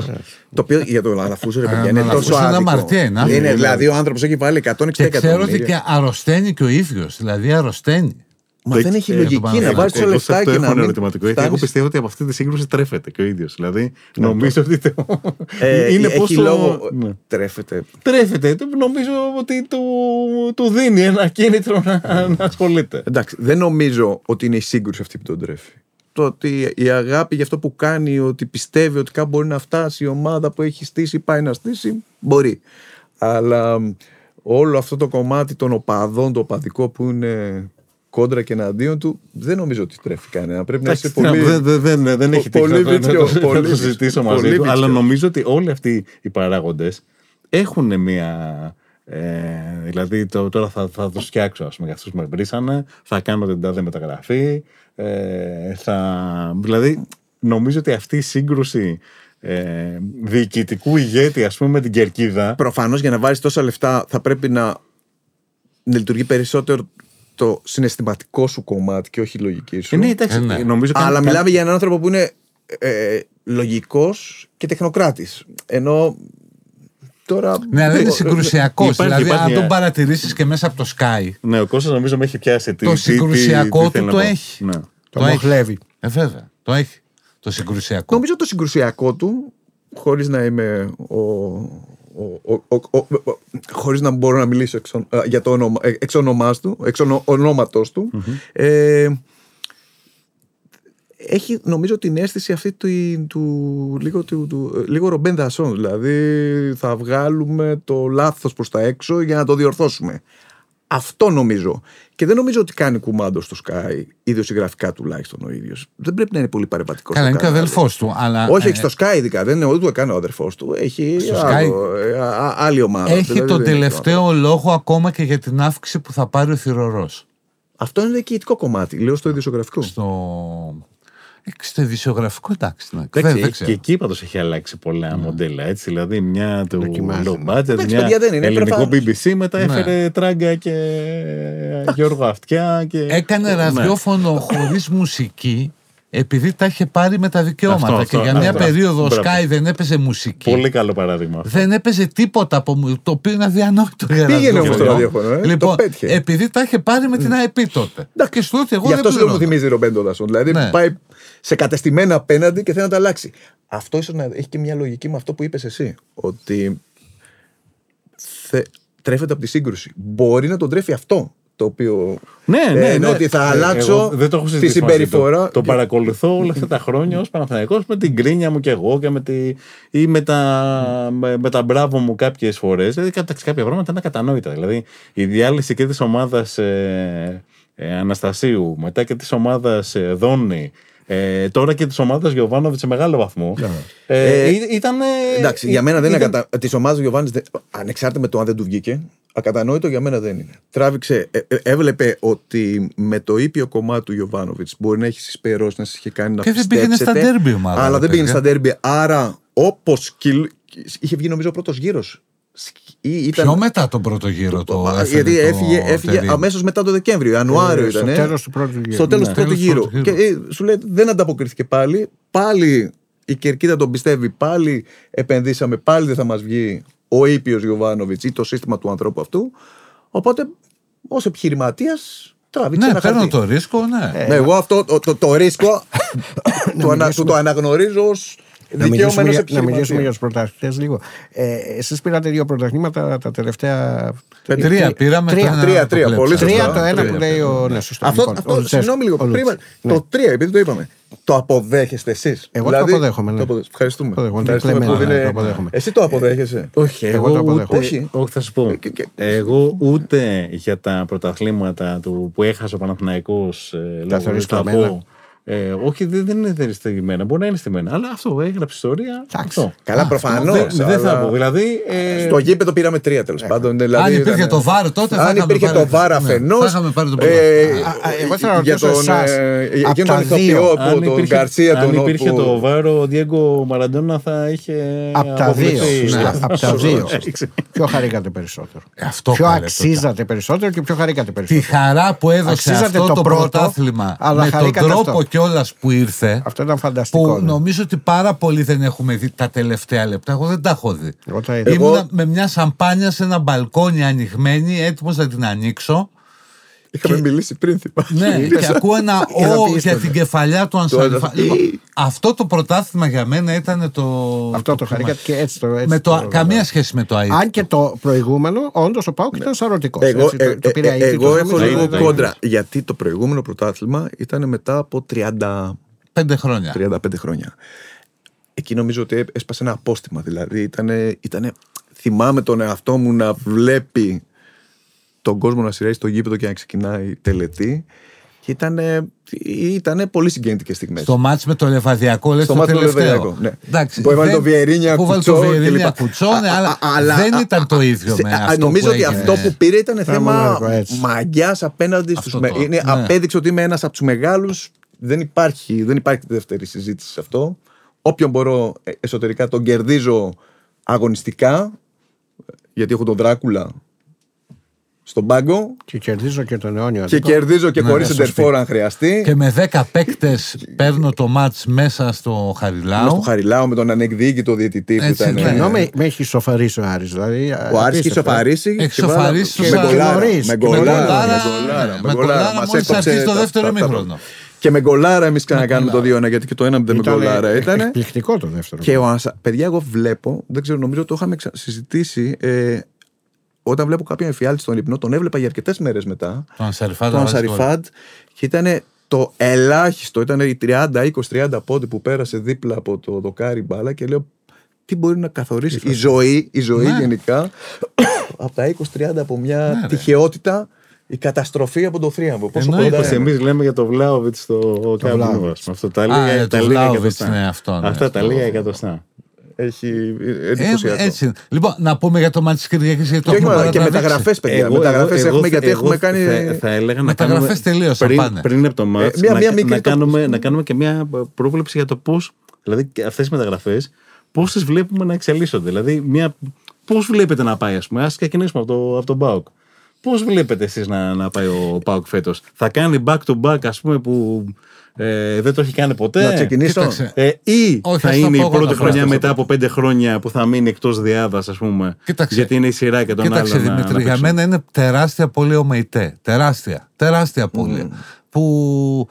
Το οποίο για τον Αλαφούζο ρε είναι τόσο άδικο. Είναι δηλαδή ο άνθρωπος έχει βάλει 160 εκατομμύρια. Ξέρω ότι και αρρωσταίνει και ο ίδιος. Δηλαδή αρρωσταίνει. Μα δεν έχει λογική να βάλει τα λεφτά και να μην ερωτηματικό. Εγώ πιστεύω ότι από αυτή τη σύγκρουση τρέφεται και ο ίδιος. Δηλαδή νομίζω ότι. Ε, είναι έχει λόγο. Ναι. Τρέφεται. Τρέφεται. Νομίζω ότι του δίνει ένα κίνητρο να ασχολείται. Εντάξει, δεν νομίζω ότι είναι η σύγκρουση αυτή που τον τρέφει. Το ότι η αγάπη για αυτό που κάνει, ότι πιστεύει ότι κάπου μπορεί να φτάσει η ομάδα που έχει στήσει, πάει να στήσει, μπορεί. Αλλά όλο αυτό το κομμάτι των οπαδών, το οπαδικό που είναι κόντρα και εναντίον του, δεν νομίζω ότι τρέφει κανένα. Πρέπει να είσαι πολύ. Δεν, δεν, δεν έχει πολύ βίτσιο. Να το συζητήσω μαζί του. Αλλά νομίζω ότι όλοι αυτοί οι παράγοντες έχουν μία. Ε, δηλαδή το, τώρα θα, θα τους φτιάξω ας πούμε, για αυτούς που με βρήσανε, θα κάνω την τάδε μεταγραφή. Ε, θα, δηλαδή νομίζω ότι αυτή η σύγκρουση ε, διοικητικού ηγέτη ας πούμε με την κερκίδα. Προφανώς για να βάλει τόσα λεφτά θα πρέπει να λειτουργεί περισσότερο το συναισθηματικό σου κομμάτι και όχι η λογική σου. Ε, ναι, εντάξει, ε, ναι. Νομίζω Αλλά μιλάμε για έναν άνθρωπο που είναι ε, λογικός και τεχνοκράτης. Ενώ Τώρα... Ναι, αλλά είναι συγκρουσιακός. Δηλαδή, αν τον παρατηρήσεις και μέσα από το Sky. Ναι, ο Κώστας νομίζω με έχει πιάσει. Το συγκρουσιακό του το έχει. Ναι. Το, το έχει. Ε, βέβαια. Το έχει. Το συγκρουσιακό. Νομίζω το συγκρουσιακό του, χωρίς να είμαι ο, ο, ο, ο, χωρίς να μπορώ να μιλήσω εξ, για το όνομα, εξ ονομάς του, εξ ονόματος του, ε, έχει νομίζω την αίσθηση αυτή του, του, λίγο, του, του, λίγο ρομπέν δασόν. Δηλαδή θα βγάλουμε το λάθος προς τα έξω για να το διορθώσουμε. Αυτό νομίζω. Και δεν νομίζω ότι κάνει κουμάντο στο Sky, ιδιοσυγγραφικά τουλάχιστον ο ίδιος. Δεν πρέπει να είναι πολύ παρεμβατικός. Καλά, είναι και ο αδελφός του. Αλλά... Όχι, έχει στο Sky ειδικά. Δεν είναι ούτε το κάνει ο αδερφό του. Έχει άλλο, ε, άλλη ομάδα. Έχει δηλαδή, τον τελευταίο λόγο ακόμα και για την αύξηση που θα πάρει ο θηρορός. Αυτό είναι διοικητικό κομμάτι. Λέω στο ιδιοσυγγραφικό. Στο στο ειδησιογραφικό εντάξει. Εντάξει, και εκεί πάντως έχει αλλάξει πολλά ναι. μοντέλα. Έτσι, δηλαδή μια του low budget, μια ελληνικό BBC, μετά ναι. έφερε τράγκα και Γιώργο Αυτιά. Και... Έκανε ναι. ραδιόφωνο <laughs> χωρίς μουσική επειδή τα είχε πάρει με τα δικαιώματα αυτό, αυτό, και για μια περίοδο Sky δεν έπαιζε μουσική. Πολύ καλό παράδειγμα. Δεν έπαιζε τίποτα από το οποίο είναι αδιανόητο για Πήγαινε όμως το ραδιόφωνο. Ε; Λοιπόν, επειδή τα είχε πάρει με την ΑΕΠ τότε. Και στο εγώ Γι' αυτό δεν μου θυμίζει Ρομπέντο Δασόν. Δηλαδή ναι. πάει σε κατεστημένα απέναντι και θέλει να τα αλλάξει. Αυτό ίσως να έχει και μια λογική με αυτό που είπες εσύ. Ότι θε... τρέφεται από τη σύγκρουση. Μπορεί να τον τρέφει αυτό το οποίο. Ναι, ναι, ε, ναι. Ότι θα αλλάξω δεν το τη συμπεριφορά. Το, το παρακολουθώ όλα αυτά τα χρόνια ως Παναθηναϊκός με την γκρίνια μου και εγώ και με τη, ή με τα, με, τα μπράβο μου κάποιες φορές. Δηλαδή κάποια πράγματα είναι ακατανόητα. Δηλαδή η διάλυση και της ομάδας ε, ε, Αναστασίου μετά και της ομάδας ε, Δόνη ε, τώρα και της ομάδας Γιωβάνοβιτς σε μεγάλο βαθμό. Ναι. Ε, ε, ήταν. Εντάξει, για μένα δεν είναι κατα... Της ομάδας Γιωβάνοβιτς, ανεξάρτητα με το αν δεν του βγήκε, ακατανόητο για μένα δεν είναι. Τράβηξε, ε, ε, έβλεπε ότι με το ήπιο κομμάτι του Γιωβάνοβιτς μπορεί να έχεις συσπερώσει, να σα είχε κάνει να Και δεν πήγαινε στα ντέρμπι ομάδα. Αλλά δεν πήγαινε στα ντέρμπι. Άρα, όπως. Είχε βγει νομίζω πρώτος γύρος ήταν... Πιο μετά τον πρώτο γύρο το Γιατί έφυγε, έφυγε αμέσως μετά το Δεκέμβριο, Ιανουάριο ε, ήταν. Στο τέλος του πρώτου γύρου. Στο τέλος του πρώτου γύρου. Και ε, σου λέει δεν ανταποκρίθηκε πάλι. Πάλι η κερκίδα τον πιστεύει. Πάλι επενδύσαμε. Πάλι δεν θα μας βγει ο ήπιος Γιωβάνοβιτς ή το σύστημα του ανθρώπου αυτού. Οπότε ως επιχειρηματίας τράβηξε ναι, ένα παίρνω το ρίσκο, ναι. Ε, εγώ αυτό το, το, το ρίσκο <coughs> το, το αναγνωρίζω ως να μιλήσουμε, για, να μιλήσουμε για τους πρωταθλητέ λίγο. Ε, Εσείς πήρατε δύο πρωταθλήματα τα τελευταία. Τρία πήραμε. Τρία, τρία, τρία. Πολύ Τρία το ένα που λέει ο Νέσο. Αυτό, αυτό συγγνώμη λίγο. Το τρία, επειδή το είπαμε. Το αποδέχεστε εσείς. Εγώ δηλαδή, το αποδέχομαι. Ναι. Το Ευχαριστούμε. Το Ευχαριστούμε που είναι... Εσύ το αποδέχεσαι. Όχι, εγώ, εγώ το αποδέχομαι. Όχι. όχι, θα σου πω. Εγώ ούτε για τα πρωταθλήματα του που έχασε ο Παναθηναϊκός ε, λόγω του ε, όχι, δεν, δεν είναι στεγημένα. Μπορεί να είναι στεγημένα. Αλλά αυτό έγραψε ιστορία. Αυτό. Καλά, προφανώς. Δεν, δεν θα πω. Δηλαδή, ε... Στο γήπεδο πήραμε τρία τέλος πάντων. Δηλαδή, αν υπήρχε το βάρο τότε. Αν υπήρχε το βάρο αφενό. Θα είχαμε πάρει το ε, Εγώ θέλω να ρωτήσω εσάς. Για τον ηθοποιό τον Γκαρσία. Αν υπήρχε το βάρο, ο Διέγκο Μαραντόνα θα είχε. Από τα δύο. Από τα δύο. <laughs> Ποιο χαρήκατε περισσότερο; Ποιο αξίζατε περισσότερο και ποιο χαρήκατε περισσότερο; Τη χαρά που έδωσε αυτό το πρωτάθλημα με τον τρόπο κιόλας που ήρθε. Αυτό ήταν φανταστικό. Που ναι. νομίζω ότι πάρα πολλοί δεν έχουμε δει τα τελευταία λεπτά. Εγώ δεν τα έχω δει. Ήμουν με μια σαμπάνια σε ένα μπαλκόνι ανοιγμένη, έτοιμος να την ανοίξω. Είχαμε και... μιλήσει πριν, Ναι, <laughs> και ακούω ένα «ο» για την κεφαλιά του Ανσαλιφά. Λοιπόν, αυτό το πρωτάθλημα για μένα ήταν το. Αυτό το χαρήκατε και έτσι το. Έτσι με το, το καμία σχέση με το ΑΕΠ. Αν και το προηγούμενο, όντως ο Πάουκ ήταν σαρωτικός. Εγώ, έτσι, ε, το, το ε, ε, εγώ έχω λίγο κόντρα. Γιατί το προηγούμενο πρωτάθλημα ήταν μετά από 35 χρόνια. 35 χρόνια. Εκεί νομίζω ότι έσπασε ένα απόστημα. Δηλαδή ήταν. Θυμάμαι τον εαυτό μου να βλέπει τον κόσμο να σειράει στο γήπεδο και να ξεκινάει τελετή. Και ήταν, ήταν πολύ συγκινητικές στιγμές. Στο μάτς με το Λεβαδιακό, λες Στο μάτς με το Λεβαδιακό. Ναι. Εντάξει, που έβαλε το Βιερίνια κουτσό. Που έβαλε το κουτσό, ναι, αλλά, δεν ήταν το ίδιο με αυτό Νομίζω ότι αυτό που πήρε ήταν θέμα μαγιάς απέναντι στους. Ναι. Απέδειξε ότι είμαι ένας από τους μεγάλους. Δεν υπάρχει, δεν υπάρχει δεύτερη συζήτηση σε αυτό. Όποιον μπορώ ε, εσωτερικά τον κερδίζω αγωνιστικά. Γιατί έχω τον Δράκουλα στον πάγκο. Και κερδίζω και τον αιώνιο. Και κερδίζω και ναι, χωρίς εντερφόρ αν χρειαστεί. Και με 10 παίκτες παίρνω το μάτ μέσα στο Χαριλάου. στο Χαριλάου με τον ανεκδίκητο διαιτητή που ήταν. Ναι. Ενώ με, με έχει σοφαρίσει ο Άρης. Δηλαδή, ο Άρης έχει σοφαρίσει. Έχει σοφαρίσει με γκολάρα. Με γκολάρα. Με γκολάρα. Μόλι αρχίσει το δεύτερο ημίχρονο. Και με γκολάρα εμείς κάναμε το 2-1 γιατί και το 1 δεν με γκολάρα ήταν. Εκπληκτικό το δεύτερο. Και ο Ανσα... παιδιά, εγώ βλέπω, δεν ξέρω, νομίζω το είχαμε συζητήσει. Ε, όταν βλέπω κάποια εφιάλτη στον ύπνο, τον έβλεπα για αρκετές μέρες μετά. Τον Ανσαριφάντ. Τον Ανσαριφάντ. Και ήταν το ελάχιστο, ήταν οι 30, 20, 30 πόντι που πέρασε δίπλα από το δοκάρι μπάλα και λέω τι μπορεί να καθορίσει η ζωή, η ζωή ναι. γενικά <coughs> από τα 20-30 από μια ναι, τυχεότητα η καταστροφή από το θρίαμβο. Πόσο κοντά Εμείς λέμε για το Βλάοβιτς στο Κάμπινο. Αυτό τα λίγα τα λίγα εκατοστά. Αυτό, ναι, Αυτά τα λίγα εκατοστά. Έχει εντυπωσιακό. Ε, έτσι. Λοιπόν, να πούμε για το μάτι τη Κυριακή. Και, και, και μεταγραφές, παιδιά. Μεταγραφές έχουμε γιατί έχουμε κάνει. Θα, θα έλεγα μεταγραφές τελείω. Πριν, πριν από το μάτι, ε, να, να, κάνουμε, να κάνουμε και μια πρόβλεψη για το πώ. Δηλαδή αυτές οι μεταγραφές, πώς τις βλέπουμε να εξελίσσονται. Δηλαδή, μια, πώς βλέπετε να πάει, ας πούμε. Α ξεκινήσουμε από, το, από τον Μπάουκ. Πώς βλέπετε εσείς να, να πάει ο Πάουκ φέτος, Θα κάνει back to back, ας πούμε, που ε, δεν το έχει κάνει ποτέ. Να ξεκινήσω. Ε, ή Όχι, θα είναι η πρώτη χρονιά μετά από πέντε χρόνια που θα μείνει εκτός διάδα, ας πούμε. Κοίταξε. Γιατί είναι η σειρά και τον Κοίταξε, άλλο. Κοίταξε, Δημήτρη, για μένα είναι τεράστια πολύ ομεητέ. Τεράστια. Τεράστια πολύ. Mm. Που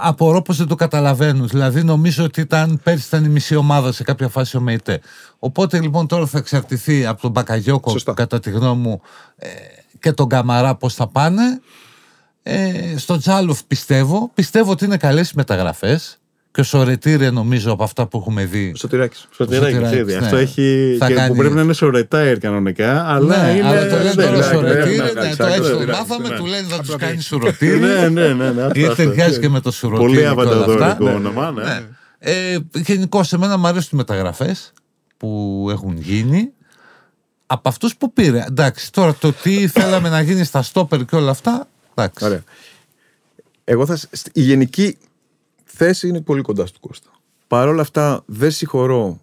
απορώ πως δεν το καταλαβαίνουν. Δηλαδή, νομίζω ότι ήταν, πέρσι ήταν η μισή ομάδα σε κάποια φάση ο ΜΕΙΤΕ. Οπότε λοιπόν τώρα θα εξαρτηθεί από τον Μπακαγιώκο, κατά τη γνώμη μου, ε, και τον Καμαρά πώς θα πάνε. Ε, στο Τζάλοφ πιστεύω. Πιστεύω ότι είναι καλές οι μεταγραφές. Και ο Σορετήρε νομίζω από αυτά που έχουμε δει. Σωτηράκι. Σωτηράκι, ναι. Αυτό έχει. και κάνει... που πρέπει να είναι Σορετάιρ κανονικά. Αλλά ναι, είναι. Αλλά το λένε τώρα Σορετήρε. Ναι, το έτσι το μάθαμε. Του λένε θα τους κάνει Σουροτήρε. Ναι, ναι, ναι. Ή ταιριάζει και με το Σουροτήρε. Πολύ αβανταδόρικο όνομα. Ε, Γενικώ, σε μένα μου αρέσουν οι μεταγραφές που έχουν γίνει από αυτούς που πήρε. Εντάξει, τώρα το τι θέλαμε να γίνει στα στόπερ και όλα αυτά. Εντάξει. Ωραία. Εγώ θα. Η γενική θέση είναι πολύ κοντά στο Κώστα. Παρ' όλα αυτά δεν συγχωρώ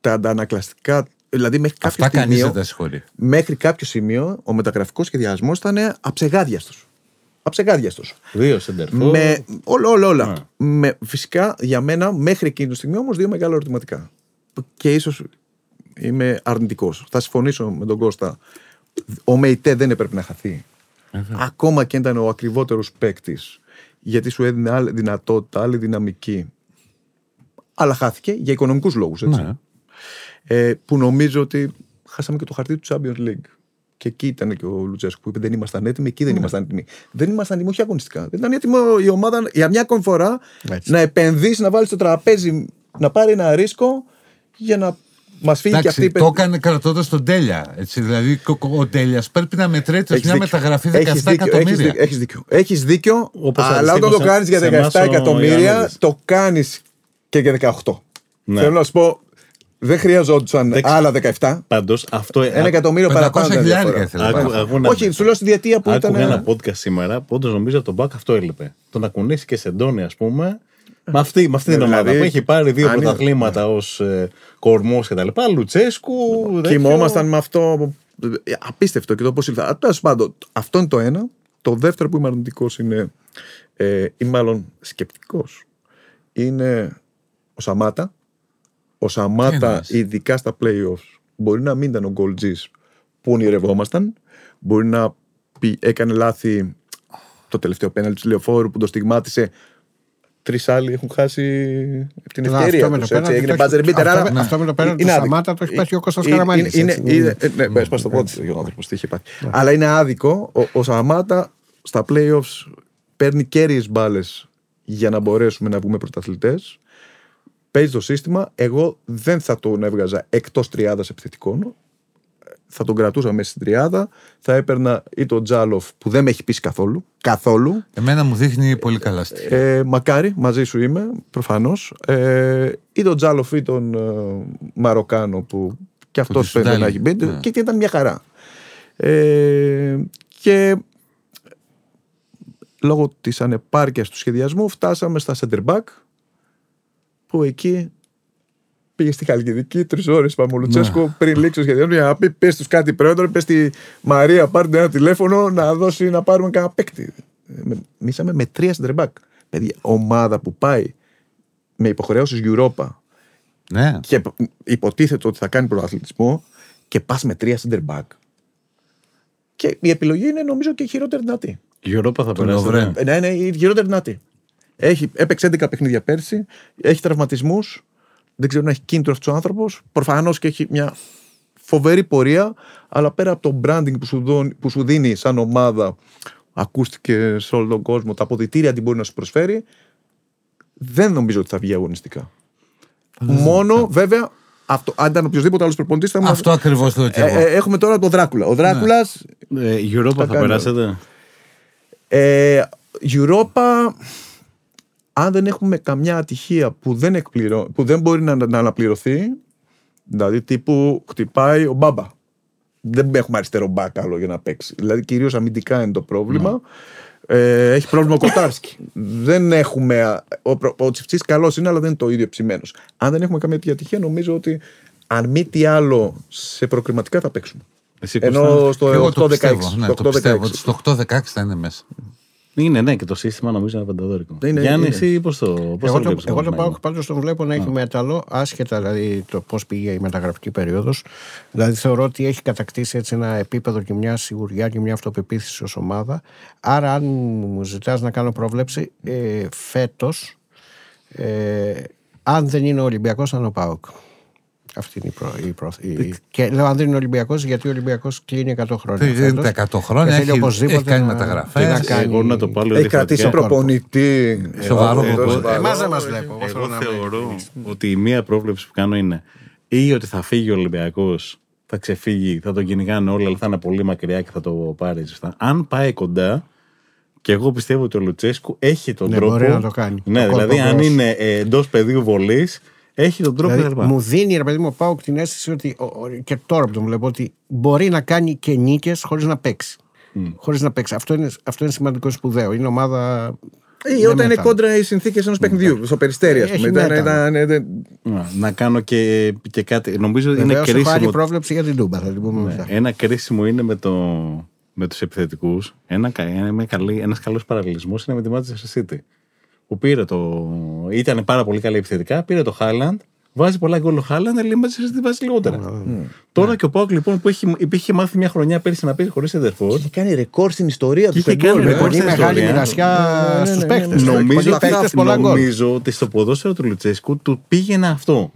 τα αντανακλαστικά. Δηλαδή μέχρι κάποιο Αυτά σημείο. δεν Μέχρι κάποιο σημείο ο μεταγραφικός σχεδιασμός ήταν αψεγάδιαστος. Αψεγάδιαστος. Δύο σεντερφόρ. Με όλα, όλα. όλα. Με, φυσικά για μένα μέχρι εκείνη τη στιγμή όμως δύο μεγάλα ερωτηματικά. Και ίσως είμαι αρνητικός. Θα συμφωνήσω με τον Κώστα. Ο Μεϊτέ δεν έπρεπε να χαθεί. Ακόμα και ήταν ο ακριβότερος παίκτης, γιατί σου έδινε άλλη δυνατότητα, άλλη δυναμική. Αλλά χάθηκε για οικονομικούς λόγους. Ναι. Ε, που νομίζω ότι χάσαμε και το χαρτί του Champions League. Και εκεί ήταν και ο Λουτσέσκου που είπε: Δεν ήμασταν έτοιμοι, εκεί δεν ναι. ήμασταν έτοιμοι. Δεν ήμασταν έτοιμοι, όχι αγωνιστικά. Δεν ήταν έτοιμο η ομάδα για μια ακόμη φορά να επενδύσει, να βάλει στο τραπέζι, να πάρει ένα ρίσκο για να Μας φύγει και αυτή η Το έκανε κρατώντας τον Τέλια. Έτσι, δηλαδή ο Τέλιας πρέπει να μετρέται μια μεταγραφή 17 εκατομμύρια. Έχεις δίκιο. Έχεις δίκιο αλλά όταν το κάνεις για 17 εκατομμύρια, το κάνεις και για 18. Ναι. Θέλω να σου πω, δεν χρειαζόντουσαν άλλα 17. Πάντως αυτό. Ένα εκατομμύριο παραπάνω. Όχι, σου λέω στη διετία που ήταν. ένα podcast σήμερα που όντως νομίζω ότι τον Μπακ αυτό έλειπε. Το να κουνήσει και σε ντόνι, ας πούμε, με αυτή, με αυτή την ομάδα δηλαδή, που έχει πάρει δύο πρωταθλήματα ως ε, κορμός και τα λοιπά. Λουτσέσκου. Κοιμόμασταν με αυτό. Απίστευτο και το πώς ήρθα. Τέλος πάντων, αυτό είναι το ένα. Το δεύτερο που είμαι αρνητικός είναι. Ε, ή μάλλον σκεπτικός. Είναι ο Σαμάτα. Ο Σαμάτα, ειδικά στα playoffs, μπορεί να μην ήταν ο γκολτζή που ονειρευόμασταν. Μπορεί να έκανε λάθη το τελευταίο πέναλ του Λεωφόρου που το στιγμάτισε τρεις άλλοι έχουν χάσει την ευκαιρία. Αυτό, τους, έτσι, έγινε buzzer beater. Αυτό, αυτό με το πέναντι του Σαμάτα το έχει πάθει ο Κώστας Καραμάνης. Είναι, είναι, ναι, πες το πρώτο ο άνθρωπος τι είχε πάθει. Αλλά είναι άδικο. Ο, ο Σαμάτα στα playoffs παίρνει κέρυες μπάλες για να μπορέσουμε να βγούμε πρωταθλητές. Παίζει το σύστημα. Εγώ δεν θα τον έβγαζα εκτός τριάδας επιθετικών θα τον κρατούσα μέσα στην τριάδα. Θα έπαιρνα ή τον Τζάλοφ που δεν με έχει πείσει καθόλου. Καθόλου. Εμένα μου δείχνει πολύ καλά στοιχεία. Ε, μακάρι, μαζί σου είμαι, προφανώς. Ε, ή τον Τζάλοφ ή τον ε, Μαροκάνο που και αυτός πρέπει να έχει μπει. Ναι. Και ήταν μια χαρά. Ε, και λόγω της ανεπάρκειας του σχεδιασμού φτάσαμε στα center back που εκεί πήγε στη Χαλκιδική τρεις ώρες είπαμε Λουτσέσκο ναι. πριν λήξει ο σχεδιασμό για να πει: Πες τους κάτι πρόεδρο, πες στη Μαρία, πάρτε ένα τηλέφωνο να δώσει να πάρουμε κανένα παίκτη. Μίσαμε με τρία center Παιδιά, ομάδα που πάει με υποχρεώσεις Europa ναι. και υποτίθεται ότι θα κάνει πρωταθλητισμό και πας με τρία center back. Και η επιλογή είναι νομίζω και η χειρότερη δυνατή. Η Europa θα περάσει. Ναι, ναι, η χειρότερη δυνατή. Έχει, έπαιξε 11 παιχνίδια πέρσι, έχει τραυματισμούς. Δεν ξέρω αν έχει κίνητρο αυτός ο άνθρωπος. Προφανώς και έχει μια φοβερή πορεία, αλλά πέρα από το branding που σου, δω, που σου δίνει σαν ομάδα, ακούστηκε σε όλο τον κόσμο, τα αποδητήρια τι μπορεί να σου προσφέρει, δεν νομίζω ότι θα βγει αγωνιστικά. Μόνο βέβαια αυτό, αν ήταν οποιοδήποτε άλλος προπονητής θα Αυτό ακριβώς το ε, ε, Έχουμε τώρα τον Δράκουλα. Ο Δράκουλα. Ναι. Ε, Europa θα, θα περάσετε; Ε, Europa, αν δεν έχουμε καμιά ατυχία που δεν, εκπληρώ, που δεν μπορεί να, να αναπληρωθεί, δηλαδή τύπου χτυπάει ο Μπάμπα. Δεν έχουμε αριστερό μπακ άλλο για να παίξει. Δηλαδή κυρίως αμυντικά είναι το πρόβλημα. Ναι. Ε, έχει πρόβλημα ο Κοτάρσκι. δεν έχουμε. Ο, ο Τσιφτσής καλός είναι, αλλά δεν είναι το ίδιο ψημένος. Αν δεν έχουμε καμία ατυχία, νομίζω ότι αν μη τι άλλο σε προκριματικά θα παίξουμε. Εσύ Ενώ στο 8-16. Ναι, στο 8-16 θα είναι μέσα. Είναι, ναι, και το σύστημα νομίζω είναι παντοδόρικο. Είναι, Γιάννη, είναι. εσύ πώς το πώς Εγώ το, εγώ το πάω πάντως τον βλέπω να έχει μέταλλο, άσχετα δηλαδή το πώς πήγε η μεταγραφική περίοδος. Δηλαδή θεωρώ ότι έχει κατακτήσει έτσι ένα επίπεδο και μια σιγουριά και μια αυτοπεποίθηση ως ομάδα. Άρα, αν μου ζητάς να κάνω πρόβλεψη, ε, φέτος, ε, αν δεν είναι ο Ολυμπιακός, θα είναι ο Πάοκ. Αυτή είναι η, προ... η Και λέω αν δεν είναι Ολυμπιακός, γιατί ο Ολυμπιακός κλείνει 100 χρόνια. Δεν 100 χρόνια. Έχει, έχει κάνει μεταγραφές. Να κάνει... να το πάρω έχει κρατήσει προπονητή. Σοβαρό προπονητή. Εμάς δεν μας βλέπω. Εγώ θεωρώ ότι η μία πρόβλεψη που κάνω είναι ή ότι θα φύγει ο Ολυμπιακός, θα ξεφύγει, θα τον κυνηγάνε όλα, αλλά θα είναι πολύ μακριά και θα το πάρει. Αν πάει κοντά, και εγώ πιστεύω ότι ο Λουτσέσκου έχει τον ναι, τρόπο. Μπορεί να το κάνει. Ναι, δηλαδή αν είναι εντός πεδίου βολής, έχει τον τρόπο δηλαδή, Μου δίνει ρε παιδί μου πάω την αίσθηση ότι και τώρα που τον βλέπω ότι μπορεί να κάνει και νίκες χωρίς να παίξει. Mm. Χωρίς να παίξει. Αυτό είναι, αυτό είναι σημαντικό σπουδαίο. Είναι ομάδα. Ή όταν είναι κόντρα οι συνθήκες ενός παιχνιδιού, στο περιστέρι, ας πούμε. Να κάνω και, και κάτι. Νομίζω είναι κρίσιμο. Έχω άλλη πρόβλεψη για την Τούμπα, θα την πούμε ναι, μετά. Ένα κρίσιμο είναι με, το, με τους επιθετικούς. Ένα, ένα, ένας καλός παραλληλισμός είναι με τη Manchester City που πήρε το. ήταν πάρα πολύ καλή επιθετικά, πήρε το Χάλαντ, βάζει πολλά γκολ ο Χάλαντ, αλλά η Manchester βάζει λιγότερα. Mm. Τώρα και ο Πάουκ λοιπόν που είχε, είχε μάθει μια χρονιά πέρυσι να παίζει χωρίς εντερφόρ. Είχε κάνει ρεκόρ στην ιστορία του. Είχε κάνει ρεκόρ στην μεγάλη μοιρασιά στους παίκτες. Νομίζω ότι στο ποδόσφαιρο του Λουτσέσκου του πήγαινε αυτό.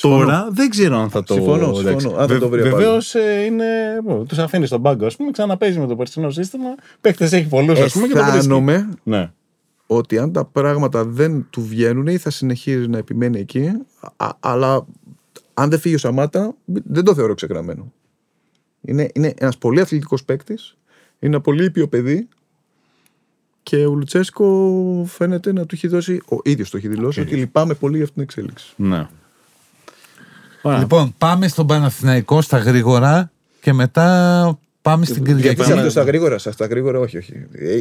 Τώρα δεν ξέρω αν θα το. Συμφωνώ. συμφωνώ. το Βεβαίως ε, είναι. Τους αφήνει στον πάγκο, ας πούμε, ξαναπέζει με το περσινό σύστημα. Παίχτε έχει πολλούς, ας πούμε. Αισθάνομαι ναι ότι αν τα πράγματα δεν του βγαίνουν ή θα συνεχίζει να επιμένει εκεί, αλλά αν δεν φύγει ο Σαμάτα, δεν το θεωρώ ξεκραμμένο. Είναι, είναι ένας πολύ αθλητικός παίκτης, είναι ένα πολύ ήπιο παιδί και ο Λουτσέσκο φαίνεται να του έχει δώσει, ο ίδιος το έχει δηλώσει, ότι λυπάμαι πολύ για αυτήν την εξέλιξη. Ναι. Λοιπόν, πάμε στον Παναθηναϊκό στα γρήγορα και μετά πάμε στην Κυριακή. Γιατί στα γρήγορα, στα γρήγορα, όχι, όχι.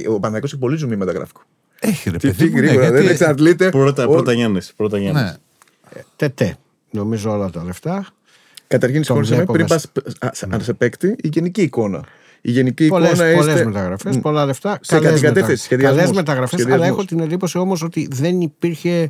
Ο Παναθηναϊκός έχει πολύ ζουμί μεταγραφικό. Έχει ρε παιδί. Ναι, γρήγορα, δεν εξαντλείται. Πρώτα, πρώτα Γιάννης. Πρώτα Γιάννης. Ναι. Τετέ. Νομίζω όλα τα λεφτά. Καταρχήν, συμφωνήσαμε πριν πας σε παίκτη, η γενική εικόνα. Η γενική πολλές, εικόνα πολλές είστε... μεταγραφές, πολλά λεφτά. Σε καλές κατεύθυνση. Καλές μεταγραφές, αλλά έχω την εντύπωση όμως ότι δεν υπήρχε, ε,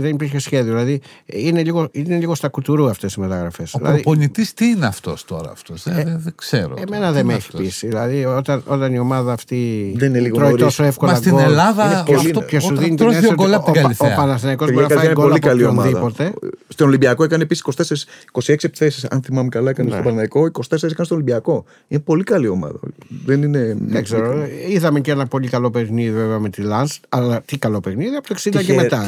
δεν υπήρχε σχέδιο. Δηλαδή είναι λίγο, είναι λίγο στα κουτουρού αυτές οι μεταγραφές. Ο δηλαδή, προπονητής τι είναι αυτός τώρα, αυτός; Ε, δεν, δεν ξέρω. Εμένα δεν με έχει πείσει. Δηλαδή όταν, όταν η ομάδα αυτή δεν είναι λίγο τρώει τόσο εύκολα. Μα στην Ελλάδα και σου δίνει την αίσθηση ότι ο Παναθηναϊκός μπορεί να φάει γκολ από οποιονδήποτε. Στον Ολυμπιακό έκανε επίσης 26 επιθέσει. Αν θυμάμαι καλά, έκανε στον Παναθηναϊκό. 24 έκανε στον Ολυμπιακό. Είναι πολύ καλή ομάδα. Δεν είναι. Δεν ξέρω. Είδαμε και ένα πολύ καλό παιχνίδι βέβαια με τη Λαντ. Αλλά τι καλό παιχνίδι από το 60 και μετά.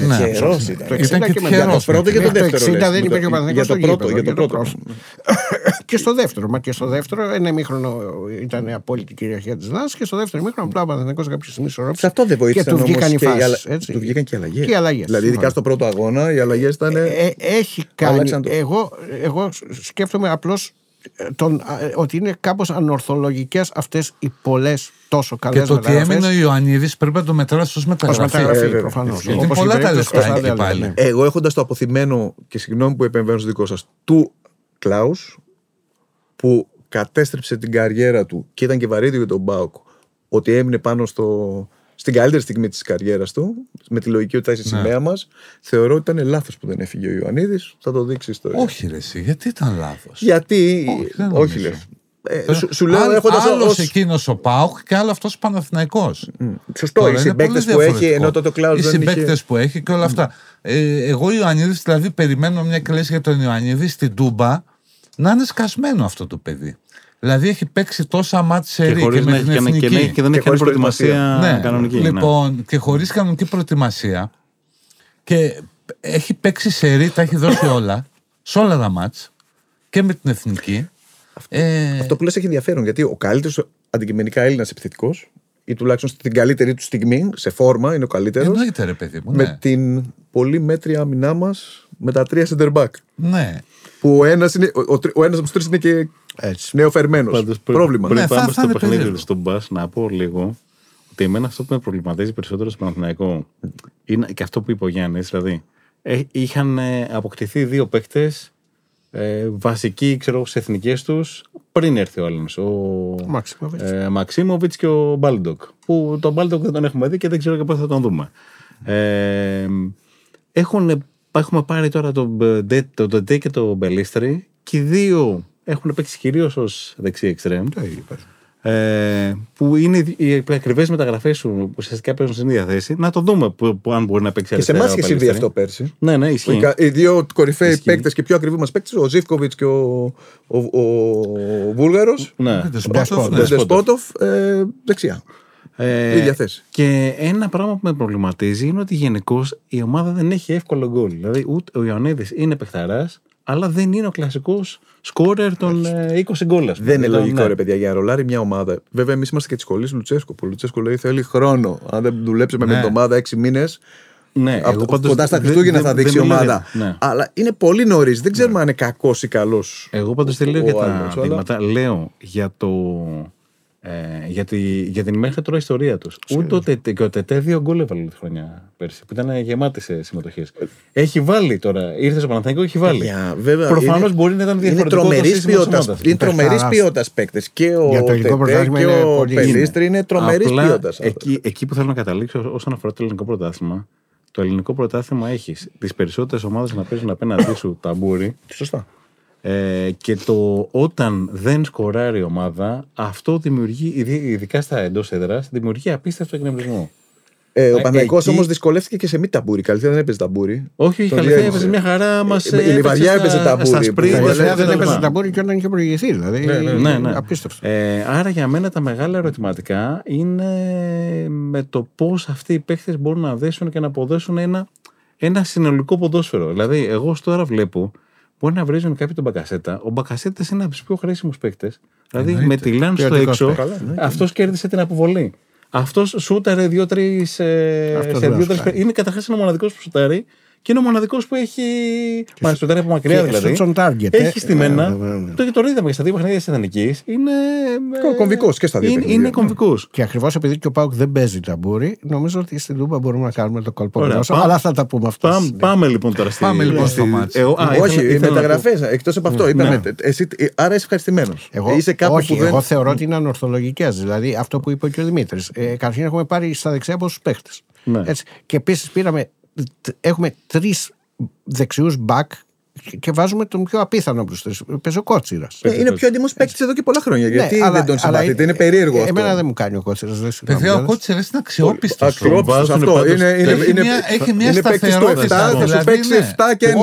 Ναι, το 60 και μετά. Το πρώτο και το δεύτερο. Το 60 δεν υπήρχε ο Για το πρώτο. Για το πρώτο. <coughs> Και στο δεύτερο. Μα και στο δεύτερο ένα ημίχρονο ήταν απόλυτη κυριαρχία της Λαντ και στο δεύτερο ημίχρονο απλά ο Παναθηναϊκό κάποια στιγμή ισορρόπησε. Σε αυτό δεν βοήθησε. Και του βγήκαν οι φάσεις. Του βγήκαν και οι αλλαγές. Δηλαδή, ειδικά στο πρώτο αγώνα, οι αλλαγές ήταν. Ε, ε, έχει κάνει. Εγώ σκέφτομαι απλώς τον, ότι είναι κάπως ανορθολογικές αυτές οι πολλές τόσο καλές Και το ότι έμεινε ο Ιωαννίδης πρέπει να το μετράσει ως μεταγραφή. Ως μεταγραφή, ε, προφανώς. Γιατί πολλά τα λεφτά εκεί πάλι. Ναι. Εγώ έχοντας το αποθυμένο, και συγγνώμη που επεμβαίνω στο δικό σας, του Κλάους, που κατέστρεψε την καριέρα του και ήταν και βαρύδιο για τον Μπάουκ, ότι έμεινε πάνω στο, στην καλύτερη στιγμή της καριέρας του, με τη λογική ότι θα είσαι ναι. σημαία μας, θεωρώ ότι ήταν λάθος που δεν έφυγε ο Ιωαννίδης. Θα το δείξεις η ιστορία. Όχι, ρε, εσύ, γιατί ήταν λάθος; Γιατί. Όχι, όχι λες. Ε, σου, σου λέω Άλλος ως... εκείνος ο Πάουκ και άλλος αυτός ο Παναθηναϊκός. Mm. Σωστό. οι συμπαίκτες που έχει, ενώ τότε ο Κλάους δεν είχε. Οι συμπαίκτες που έχει και όλα αυτά. Ε, εγώ Ιωαννίδης, δηλαδή, περιμένω μια κλέση για τον Ιωαννίδη στην Τούμπα να είναι σκασμένο αυτό το παιδί. Δηλαδή έχει παίξει τόσα μάτια σε και, και με την εθνική. Και, και, και δεν έχει κάνει προετοιμασία ναι, κανονική. Ναι. Λοιπόν, ναι. και χωρίς κανονική προετοιμασία και έχει παίξει σε ρί, τα έχει δώσει όλα, σε όλα τα μάτς και με την εθνική. Αυτό, ε... αυτό που λες έχει ενδιαφέρον γιατί ο καλύτερος αντικειμενικά Έλληνας επιθετικός ή τουλάχιστον στην καλύτερη του στιγμή, σε φόρμα, είναι ο καλύτερος. Εννοείται, ρε παιδί μου. Ναι. Με την πολύ μέτρια αμυνά μας με τα τρία center back. Ναι. Που ο ένας ο, ο, ένας από τους τρεις είναι και νεοφερμένος. Πρόβλημα. Πριν ναι, πάμε στο παιχνίδι του στον Μπα, να πω λίγο ότι εμένα αυτό που με προβληματίζει περισσότερο στο Παναθηναϊκό είναι και αυτό που είπε ο Γιάννης. Δηλαδή, ε, είχαν ε, αποκτηθεί δύο παίκτες ε, βασικοί ξέρω, στις εθνικές τους πριν έρθει ο άλλος. Ο ε, Μαξίμοβιτς και ο Μπάλντοκ. Που τον Μπάλντοκ δεν τον έχουμε δει και δεν ξέρω και πώς θα τον δούμε. Ε, έχουν, έχουμε πάρει τώρα τον το, το, και τον Πελίστρι και οι δύο έχουν παίξει κυρίως ως δεξί εξτρέμ. Ε, που είναι οι ακριβές μεταγραφές σου που ουσιαστικά παίζουν στην ίδια θέση, να το δούμε που, που αν μπορεί να παίξει αριστερά. Και σε εμάς είχε συμβεί αυτό πέρσι. Ναι, ναι, ισχύει. Οι δύο κορυφαίοι παίκτες και πιο ακριβοί μας παίκτες, ο Ζήφκοβιτς και ο, ο, ο, ο Βούλγαρος. Ναι, Δεσπότοφ, ε, δεξιά. Ε, ίδια θέση. Και ένα πράγμα που με προβληματίζει είναι ότι γενικώς η ομάδα δεν έχει εύκολο γκολ. Δηλαδή, ούτε ο Ιωαννίδης είναι παιχταράς, αλλά δεν είναι ο κλασικός σκόρερ των 20 γκολ. Δεν είναι λογικό, ναι. ρε παιδιά, για να ρολάρει μια ομάδα. Βέβαια, εμείς είμαστε και της σχολή Λουτσέσκο. Ο Λουτσέσκο λέει θέλει χρόνο. Αν δεν δουλέψουμε ναι. με την ομάδα 6 μήνες. Ναι, από εγώ πάντως, κοντά στα Χριστούγεννα θα δείξει η ομάδα. Ναι. Αλλά είναι πολύ νωρίς. Δεν ξέρουμε ναι. αν είναι κακός ή καλός. Εγώ πάντως δεν λέω για τα δείγματα. Λέω για το ε, για, τη, για την μέχρι τώρα ιστορία τους. Ούτε ο Τετέ, και ο Τετέ δύο γκολ έβαλε τη χρονιά πέρσι, που ήταν γεμάτη σε συμμετοχές. Έχει βάλει τώρα, ήρθε στο Παναθανικό, έχει βάλει. Προφανώς μπορεί να ήταν διαφορετικό. Είναι τρομερής ποιότητας παίκτες. Και ο Τετέ και ο Πελίστρη είναι τρομερής ποιότητας. Εκεί, εκεί που θέλω να καταλήξω όσον αφορά το ελληνικό πρωτάθλημα, το ελληνικό πρωτάθλημα έχεις τις περισσότερες ομάδες να παίζουν απέναντί σου ταμπούρι. Σωστά. Ε, και το όταν δεν σκοράρει η ομάδα, αυτό δημιουργεί, ειδικά στα εντός έδρας, δημιουργεί απίστευτο εκνευρισμό. Ε, ο ε, Παναθηναϊκός εκεί... όμως δυσκολεύτηκε και σε μη ταμπούρι. Καλύτερα δεν έπαιζε ταμπούρι. Όχι, όχι, καλύτερα έπαιζε μια χαρά. Μα η Λιβαδειά έπαιζε ταμπούρι. δεν έπαιζε ταμπούρι και όταν είχε προηγηθεί. Δηλαδή. Ναι, ναι, ναι. ναι. Απίστευτο. Ε, άρα για μένα τα μεγάλα ερωτηματικά είναι με το πώς αυτοί οι παίχτε μπορούν να δέσουν και να αποδέσουν ένα, ένα συνολικό ποδόσφαιρο. Δηλαδή, εγώ τώρα βλέπω μπορεί να βρίζουν κάποιοι τον Μπακασέτα. Ο Μπακασέτας είναι από τους πιο χρήσιμους παίκτες. Δηλαδή με τη Λάν στο έξω, αυτός κέρδισε την αποβολή. Αυτός σούταρε δύο-τρεις. Ε, είναι καταρχάς ο μοναδικός που σούταρει και είναι ο μοναδικός που έχει. Μα το από μακριά δηλαδή. Target, έχει στη μένα. Το, το είδαμε και στα δύο παιχνίδια της Εθνικής. Είναι. Κομβικός και στα δύο. Είναι, είναι κομβικός. Και ακριβώς επειδή και ο Πάουκ δεν παίζει ταμπούρι, νομίζω ότι στην Τούπα μπορούμε να κάνουμε το κολπό Αλλά θα τα πούμε αυτό. Πάμε λοιπόν τώρα στη. Πάμε λοιπόν στο μάτσο. Όχι, οι μεταγραφές. Εκτός από αυτό. Ναι. Άρα είσαι ευχαριστημένος. Όχι, εγώ θεωρώ ότι είναι ανορθολογικές. Δηλαδή αυτό που είπε και ο Δημήτρης. Ε, καταρχήν έχουμε πάρει στα δεξιά από τους παίχτες. Ναι. Και επίσης πήραμε έχουμε τρεις δεξιούς μπακ και βάζουμε τον πιο απίθανο από τους τρεις. Παίζει ο Κότσιρας. Ε, είναι ο πιο έντιμο παίκτης εδώ και πολλά χρόνια. Ναι, γιατί δεν τον συμπαθείτε, είναι περίεργο. αυτό. Εμένα δεν μου κάνει ο Κότσιρας. Παιδιά, ο Κότσιρας είναι αξιόπιστος. Αξιόπιστος αυτό. Έχει μια σταθερότητα. Θα σου παίξει 7 και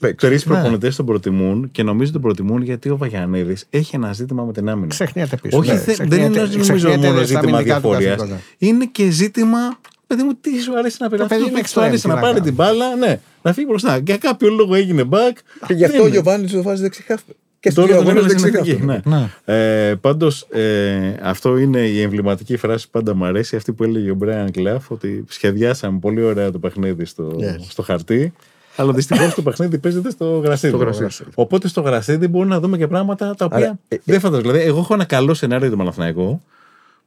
1. Τρεις προπονητές τον προτιμούν και νομίζω τον προτιμούν γιατί ο Βαγιανίδης έχει ένα ζήτημα με την άμυνα. Ξεχνιέται πίσω. Όχι, δεν είναι νομίζω μόνο ζήτημα διαφορίας. Είναι και ζήτημα παιδί μου, τι σου αρέσει να πει. Αυτό που σου αρέσει να πάρει την μπάλα, ναι, να φύγει μπροστά. Για κάποιο λόγο έγινε back. Και γι' αυτό ο Γιωβάνη το βάζει δεξιχά. Και στο τώρα δεν δεξιχά. Ναι. ναι. Ε, Πάντως, ε, αυτό είναι η εμβληματική φράση που πάντα μου αρέσει. Αυτή που έλεγε ο Μπράιν Κλαφ, ότι σχεδιάσαμε πολύ ωραία το παιχνίδι στο, yes. στο χαρτί. Αλλά δυστυχώς το παιχνίδι παίζεται στο γρασίδι. Οπότε στο γρασίδι μπορούμε να δούμε και πράγματα τα οποία ε, δεν φαντάζομαι. Δηλαδή, εγώ έχω ένα καλό σενάριο για το Παναθηναϊκό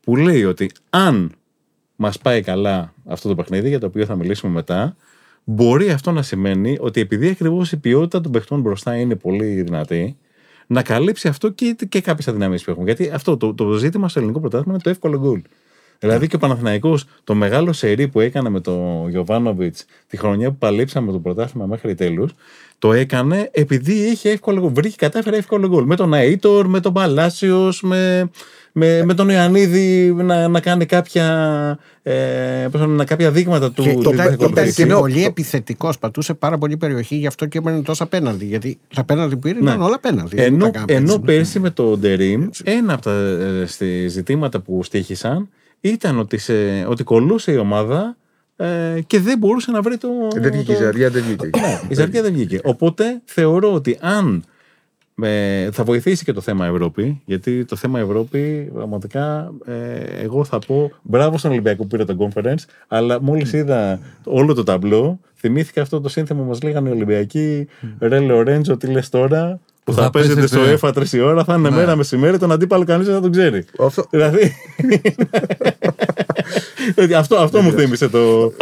που λέει ότι αν μας πάει καλά αυτό το παιχνίδι, για το οποίο θα μιλήσουμε μετά, μπορεί αυτό να σημαίνει ότι επειδή ακριβώς η ποιότητα των παιχτών μπροστά είναι πολύ δυνατή, να καλύψει αυτό και, και κάποιες αδυναμίες που έχουν. Γιατί αυτό το, το ζήτημα στο ελληνικό πρωτάθλημα είναι το εύκολο γκολ. Δηλαδή και ο Παναθηναϊκός το μεγάλο σερί που έκανε με τον Γιωβάνοβιτς τη χρονιά που παλέψαμε το πρωτάθλημα μέχρι τέλους, το έκανε επειδή είχε εύκολο γκολ. Βρήκε, κατάφερε εύκολο γκολ. Με τον Αίτορ, με τον Παλάσιος, με, με, με τον Ιωαννίδη να, να κάνει κάποια, ε, να, κάποια δείγματα του. Και ήταν πολύ επιθετικός, πατούσε πάρα πολύ περιοχή, γι' αυτό και έμενε τόσα πέναλτι. Γιατί τα πέναλτι που ήταν ναι. όλα πέναλτι. Ενώ, ενώ πέρσι με το Ντερίμ, ένα από τα ε, ζητήματα που στήχησαν ήταν ότι, σε, ότι κολούσε η ομάδα ε, και δεν μπορούσε να βρει το. Δεν βγήκε η Ζαριά, δεν βγήκε. Ναι, η Ζαριά δεν βγήκε. Οπότε θεωρώ ότι αν ε, θα βοηθήσει και το θέμα Ευρώπη, γιατί το θέμα Ευρώπη πραγματικά ε, εγώ θα πω μπράβο στον Ολυμπιακό που πήρε το conference, αλλά μόλις είδα όλο το ταμπλό, θυμήθηκα αυτό το σύνθημα που μας λέγανε οι Ολυμπιακοί, Ρε Λορέντζο, τι λες τώρα, που θα, θα παίζετε στο ΕΦΑ τρεις ώρα, θα είναι ναι. μέρα μεσημέρι, τον αντίπαλο κανείς δεν θα τον ξέρει. Αυτό... Δηλαδή. <laughs> <laughs> αυτό αυτό μου θύμισε το. το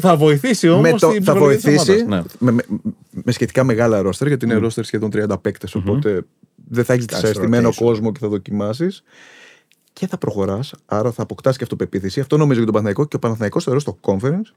θα βοηθήσει όμως. Θα βοηθήσει ναι. με, με, με, σχετικά μεγάλα ρόστερ, γιατί είναι mm. ρόστερ σχεδόν 30 παίκτες. Οπότε δεν θα έχεις δυσαρεστημένο κόσμο και θα δοκιμάσεις και θα προχωράς. Άρα θα αποκτάς και αυτοπεποίθηση. Αυτό νομίζω για τον Παναθηναϊκό και ο Παναθηναϊκός θεωρώ στο conference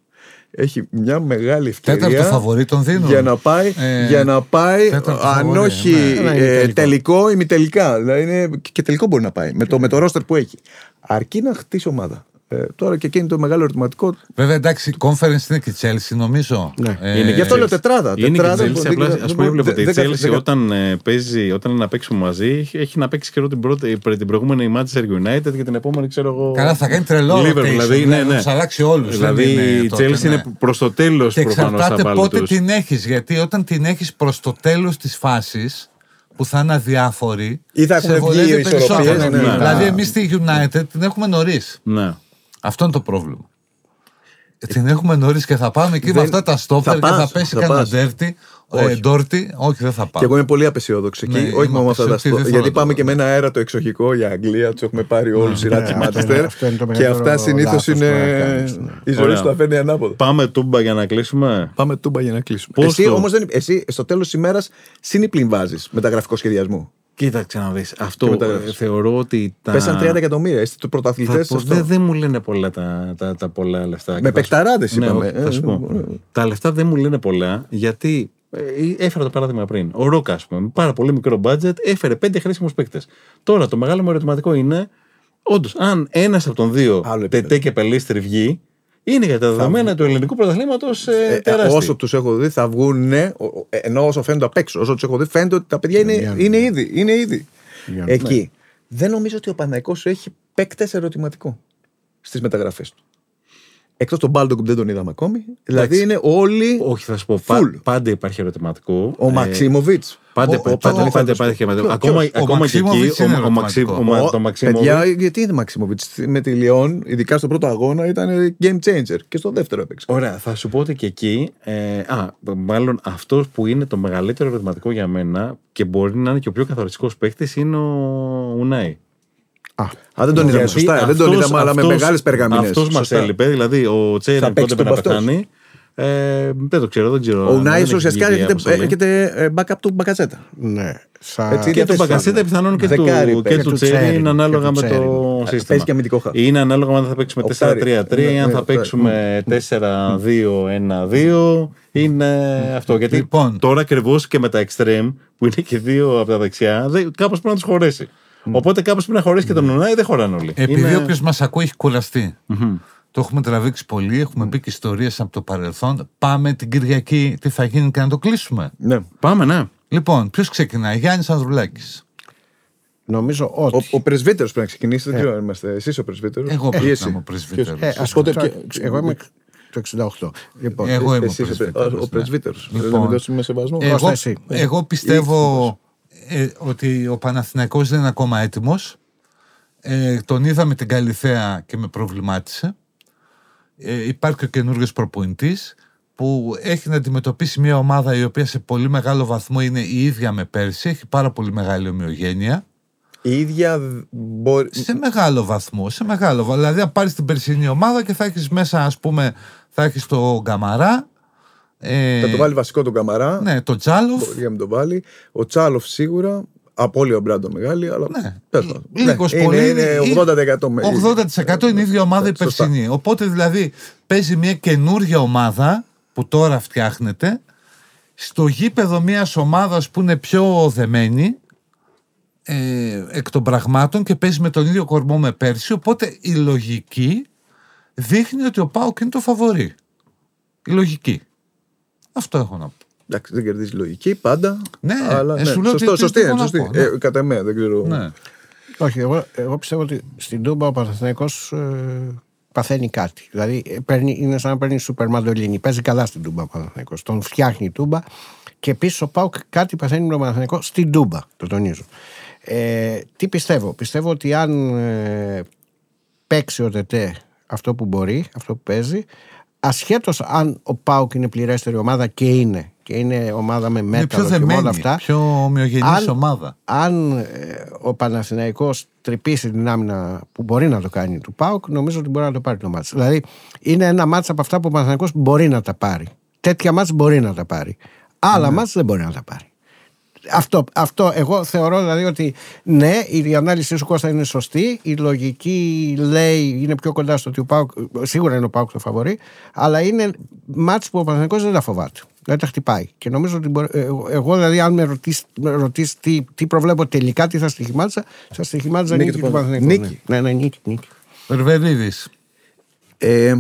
έχει μια μεγάλη ευκαιρία. Τέταρτο φαβορή τον δίνουν. Για να πάει, ε, για να πάει αν όχι ναι, ε, τελικό, ημιτελικά. Δηλαδή είναι, και τελικό μπορεί να πάει με το, με το ρόστερ που έχει. Αρκεί να χτίσει ομάδα. Ε, τώρα και εκείνη το μεγάλο ερωτηματικό. Βέβαια, εντάξει, η conference είναι και η Chelsea, νομίζω. Ναι. Ε, είναι, γι' αυτό λέω τετράδα. Είναι τετράδα και η Chelsea. Απλά, ας πούμε, έβλεπα ότι η Chelsea όταν ε, παίζει, όταν είναι να παίξουμε μαζί, έχει να παίξει καιρό την, πρώτη, την προηγούμενη Manchester United και την επόμενη, ξέρω εγώ. Καλά, θα κάνει τρελό. Liverpool, δηλαδή, ναι, ναι. Θα αλλάξει όλους. Δηλαδή η Chelsea είναι προς το τέλος προφανώς. Εξαρτάται πότε την έχεις. Γιατί όταν την έχεις προς το τέλος της φάσης που θα είναι αδιάφοροι. Ή θα έχουν βγει οι ισορροπίες. Ναι, ναι. Δηλαδή, εμείς στη United την έχουμε νωρίς. Ναι. Αυτό είναι το πρόβλημα. Την έχουμε νωρίς και θα πάμε εκεί με αυτά τα στόπερ και θα πέσει κανένα ντέρτι. Ε, ντόρτι, όχι, δεν θα πάμε. Και εγώ είμαι πολύ απεσιόδοξη εκεί. Ναι, όχι μόνο αυτά τα στόπερ. Γιατί πάμε και με ένα αέρα το εξοχικό για Αγγλία, τους έχουμε πάρει όλου ναι, σειρά τη Μάντσεστερ. Και αυτά συνήθως είναι. Η ζωή σου τα φέρνει ανάποδα. Πάμε τούμπα για να κλείσουμε; Πάμε τούμπα για να κλείσουμε. Εσύ όμως εσύ στο τέλος της ημέρας συνύπλην βάζεις μεταγραφικό σχεδιασμό. Κοίταξε να δεις. Αυτό θεωρώ ότι. Τα... Πέσαν 30 εκατομμύρια. Είστε το πρωταθλητές. Δεν δε μου λένε πολλά τα, τα, τα πολλά λεφτά. Με παικταράδε ναι, είπαμε. Ναι, θα σου πω. Ε, τα λεφτά δεν μου λένε πολλά γιατί. Ε, έφερα το παράδειγμα πριν. Ο Ρόκα, ας πούμε, με πάρα πολύ μικρό budget, έφερε πέντε χρήσιμους παίκτες. Τώρα το μεγάλο μου ερωτηματικό είναι, όντως, αν ένας από τον δύο τετέ και πελίστρι βγει, είναι για τα δεδομένα του ελληνικού πρωταθλήματος ε, ε, τεράστια. Όσο τους έχω δει, θα βγουν. Ναι, ενώ όσο φαίνονται απ' έξω, όσο τους έχω δει, φαίνεται ότι τα παιδιά είναι, είναι ήδη. Είναι ήδη. Εκεί. Ναι. Δεν νομίζω ότι ο Παναγικός έχει παίκτες ερωτηματικό στις μεταγραφές του. Εκτός τον Μπάλντογκ που δεν τον είδαμε ακόμη. Δηλαδή είναι όλοι. Όχι, θα σου πω. πάντα υπάρχει ερωτηματικό. Ο ε, Μαξίμοβιτς. Πάντα, πάντα, πάντα υπάρχει ερωτηματικό. Ακόμα, ακόμα και εκεί. Ο Μαξίμοβιτς. Παιδιά, γιατί είναι Μαξίμοβιτς; Με τη Λιόν, ειδικά στο πρώτο αγώνα, ήταν game changer. Και στο δεύτερο έπαιξε. Ωραία, θα σου πω ότι και εκεί. Ε, α, μάλλον αυτός που είναι το μεγαλύτερο ερωτηματικό για μένα και μπορεί να είναι και ο πιο καθοριστικός παίκτης είναι ο Ουνάη. Α, δεν τον είδαμε σωστά. δεν τον είδαμε, αλλά με μεγάλες περγαμίνε. Αυτός μας έλειπε. Δηλαδή, ο Τσέιρεν πότε πρέπει να πεθάνει. Ε, δεν το ξέρω, δεν ξέρω. Ο Νάις ουσιαστικά έρχεται ε, backup του Μπακατσέτα. Ναι. Έτσι, και του Μπακατσέτα πιθανόν και, του, και του Τσέρι είναι ανάλογα με το σύστημα. Παίζει και αμυντικό χάρο. Είναι ανάλογα αν θα παίξουμε 4-3-3 ή αν θα παίξουμε 4-2-1-2. Είναι αυτό. Γιατί λοιπόν. τώρα ακριβώς και με τα extreme που είναι και δύο από τα δεξιά, κάπως πρέπει να τους χωρέσει. Οπότε κάπως πρέπει να χωρέσει και τον Ουνάι, δεν χωράνε όλοι. Επειδή είναι... όποιος μας ακούει έχει κουραστεί. Το έχουμε τραβήξει πολύ, έχουμε πει και ιστορίες από το παρελθόν. Πάμε την Κυριακή, τι θα γίνει και να το κλείσουμε. Ναι, πάμε, ναι. Λοιπόν, ποιος ξεκινάει, Γιάννης Ανδρουλάκης. Νομίζω ότι. Ο, ο πρεσβύτερος πρέπει να ξεκινήσει, δεν ε. ξέρω αν είμαστε. Εσύ ο πρεσβύτερος; Εγώ πρέπει να είμαι ο πρεσβύτερος. Ε, εγώ είμαι το 68. Λοιπόν, εγώ είμαι ο πρεσβύτερος. Ναι. Λοιπόν, να δώσουμε σεβασμό. Εγώ, εγώ πιστεύω ε, ότι ο Παναθηναϊκός δεν είναι ακόμα έτοιμος. Ε, τον είδαμε την Καλυθέα και με προβλημάτισε. Ε, υπάρχει ο καινούργιος προπονητής που έχει να αντιμετωπίσει μια ομάδα η οποία σε πολύ μεγάλο βαθμό είναι η ίδια με πέρσι, έχει πάρα πολύ μεγάλη ομοιογένεια. Η ίδια μπορεί... Σε μεγάλο βαθμό, σε μεγάλο βαθμό. Δηλαδή, αν πάρεις την περσινή ομάδα και θα έχεις μέσα, ας πούμε, θα έχεις το Γκαμαρά, ε, θα το βάλει βασικό τον Καμαρά. Ναι, το Τσάλοφ. Μπορεί να το βάλει. Ο Τσάλοφ σίγουρα. απόλυτη ο Μπράντον μεγάλη, αλλά. Ναι. Πες το. Λίγος Ναι, πολύ, είναι, είναι 80%. με- 80% είναι η ίδια ομάδα Ναι, σωστά. υπερσυνή. Οπότε δηλαδή παίζει μια καινούργια ομάδα που τώρα φτιάχνεται στο γήπεδο μιας ομάδας που είναι πιο δεμένη ε, εκ των πραγμάτων και παίζει με τον ίδιο κορμό με πέρσι. Οπότε η λογική δείχνει ότι ο Πάουκ είναι το φαβορή. Η λογική. Αυτό έχω να πω. Εντάξει, δεν κερδίζει λογική πάντα. Ναι, αλλά, ε, σου λέω σωστό, τι- τι σωστή, έχω είναι, να σωστή. πω, ναι. Ε, κατά εμέ, δεν ξέρω. Ναι. Όχι, εγώ, εγώ πιστεύω ότι στην Τούμπα ο Παναθηναϊκός ε, παθαίνει κάτι. Δηλαδή ε, παίρνει, είναι σαν να παίρνει σούπερ μαντολίνη. Παίζει καλά στην Τούμπα ο Παναθηναϊκός. Τον φτιάχνει η Τούμπα και επίση ο Πάουκ κάτι παθαίνει με τον Παναθηναϊκό στην Τούμπα. Το τονίζω. Ε, τι πιστεύω; Πιστεύω ότι αν ε, παίξει ο Τετέ αυτό που μπορεί, αυτό που παίζει, ασχέτως αν ο Πάουκ είναι πληρέστερη ομάδα και είναι, και είναι ομάδα με Είναι πιο μέταλλο και με όλα δεμένη, αυτά. πιο ομοιογενής Αν- ομάδα. Αν ε, ο Παναθηναϊκός τρυπήσει την άμυνα που μπορεί να το κάνει του ΠΑΟΚ, νομίζω ότι μπορεί να το πάρει το μάτς. Δηλαδή είναι ένα μάτς από αυτά που ο Παναθηναϊκός μπορεί να τα πάρει. Τέτοια μάτς μπορεί να τα πάρει. Άλλα μάτς δεν μπορεί να τα πάρει. Αυτό, αυτό εγώ θεωρώ δηλαδή ότι ναι, η ανάλυση σου Κώστα είναι σωστή. Η λογική λέει είναι πιο κοντά στο ότι ο Πάουκ, σίγουρα είναι ο Πάουκ το φαβορή, αλλά είναι μάτς που ο Παναθηναϊκός δεν τα φοβάται. Δεν τα χτυπάει. Και νομίζω ότι μπορεί, ε, εγώ δηλαδή, αν με ρωτήσεις ρωτήσεις τι, τι προβλέπω τελικά, τι θα στοιχημάτισα, θα στοιχημάτιζα Νίκη νίκη, του του Παναθηναϊκού. Παναθηναϊκού. Νίκη. Ναι, ναι, νίκη. νίκη. Περβερίδης. Ε,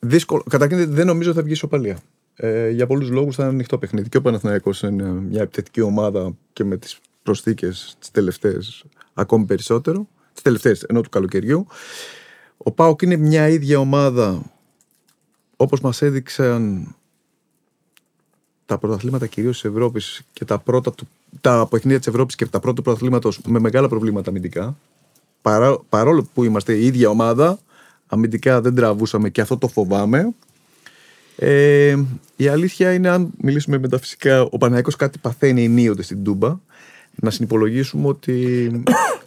δύσκολο. Καταρχήν δεν νομίζω θα βγει ισοπαλία. Ε, για πολλούς λόγους θα είναι ανοιχτό παιχνίδι. Και ο Παναθηναϊκός είναι μια επιθετική ομάδα και με τις προσθήκες τις τελευταίες ακόμη περισσότερο. Τις τελευταίες ενώ του καλοκαιριού. Ο Πάοκ είναι μια ίδια ομάδα όπως μας έδειξαν τα πρωταθλήματα κυρίως της Ευρώπης και τα πρώτα του, τα παιχνίδια της Ευρώπης και τα πρώτα του πρωταθλήματος με μεγάλα προβλήματα αμυντικά παρά, παρόλο που είμαστε η ίδια ομάδα αμυντικά δεν τραβούσαμε και αυτό το φοβάμαι ε, η αλήθεια είναι αν μιλήσουμε μεταφυσικά ο Παναγιακός κάτι παθαίνει ενίοτε στην Τούμπα να συνυπολογίσουμε ότι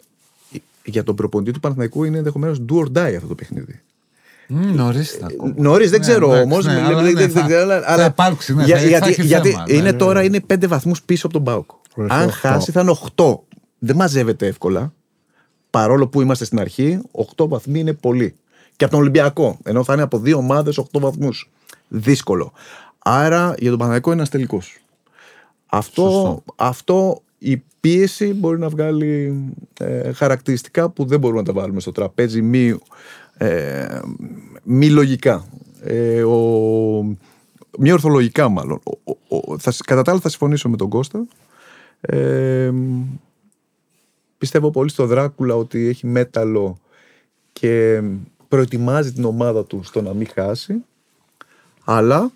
<coughs> για τον προπονητή του Παναθηναϊκού είναι ενδεχομένως do or die αυτό το παιχνίδι. Νωρίς θα Νωρίς δεν ξέρω εντάξει, όμως. ναι, αλλά ναι, θα- θα υπάρξει, ναι, θα- θα γιατί έχει γιατί θέμα, ναι, είναι ναι, τώρα ναι. είναι πέντε βαθμούς πίσω από τον Πάουκ. Ορίστε, Αν οχτώ. χάσει θα είναι 8. Δεν μαζεύεται εύκολα. Παρόλο που είμαστε στην αρχή, 8 βαθμοί είναι πολύ. Και από τον Ολυμπιακό. Ενώ θα είναι από δύο ομάδες 8 βαθμούς. Δύσκολο. Άρα για τον Παναγικό είναι ένας τελικός. Αυτό, Σωστό. αυτό η πίεση μπορεί να βγάλει ε, χαρακτηριστικά που δεν μπορούμε να τα βάλουμε στο τραπέζι μη, ε, μη λογικά. Ε, ο, μη ορθολογικά μάλλον. Ο, ο, ο- θα, κατά τα άλλα θα συμφωνήσω με τον Κώστα. Ε, πιστεύω πολύ στο Δράκουλα ότι έχει μέταλλο και προετοιμάζει την ομάδα του στο να μην χάσει. Αλλά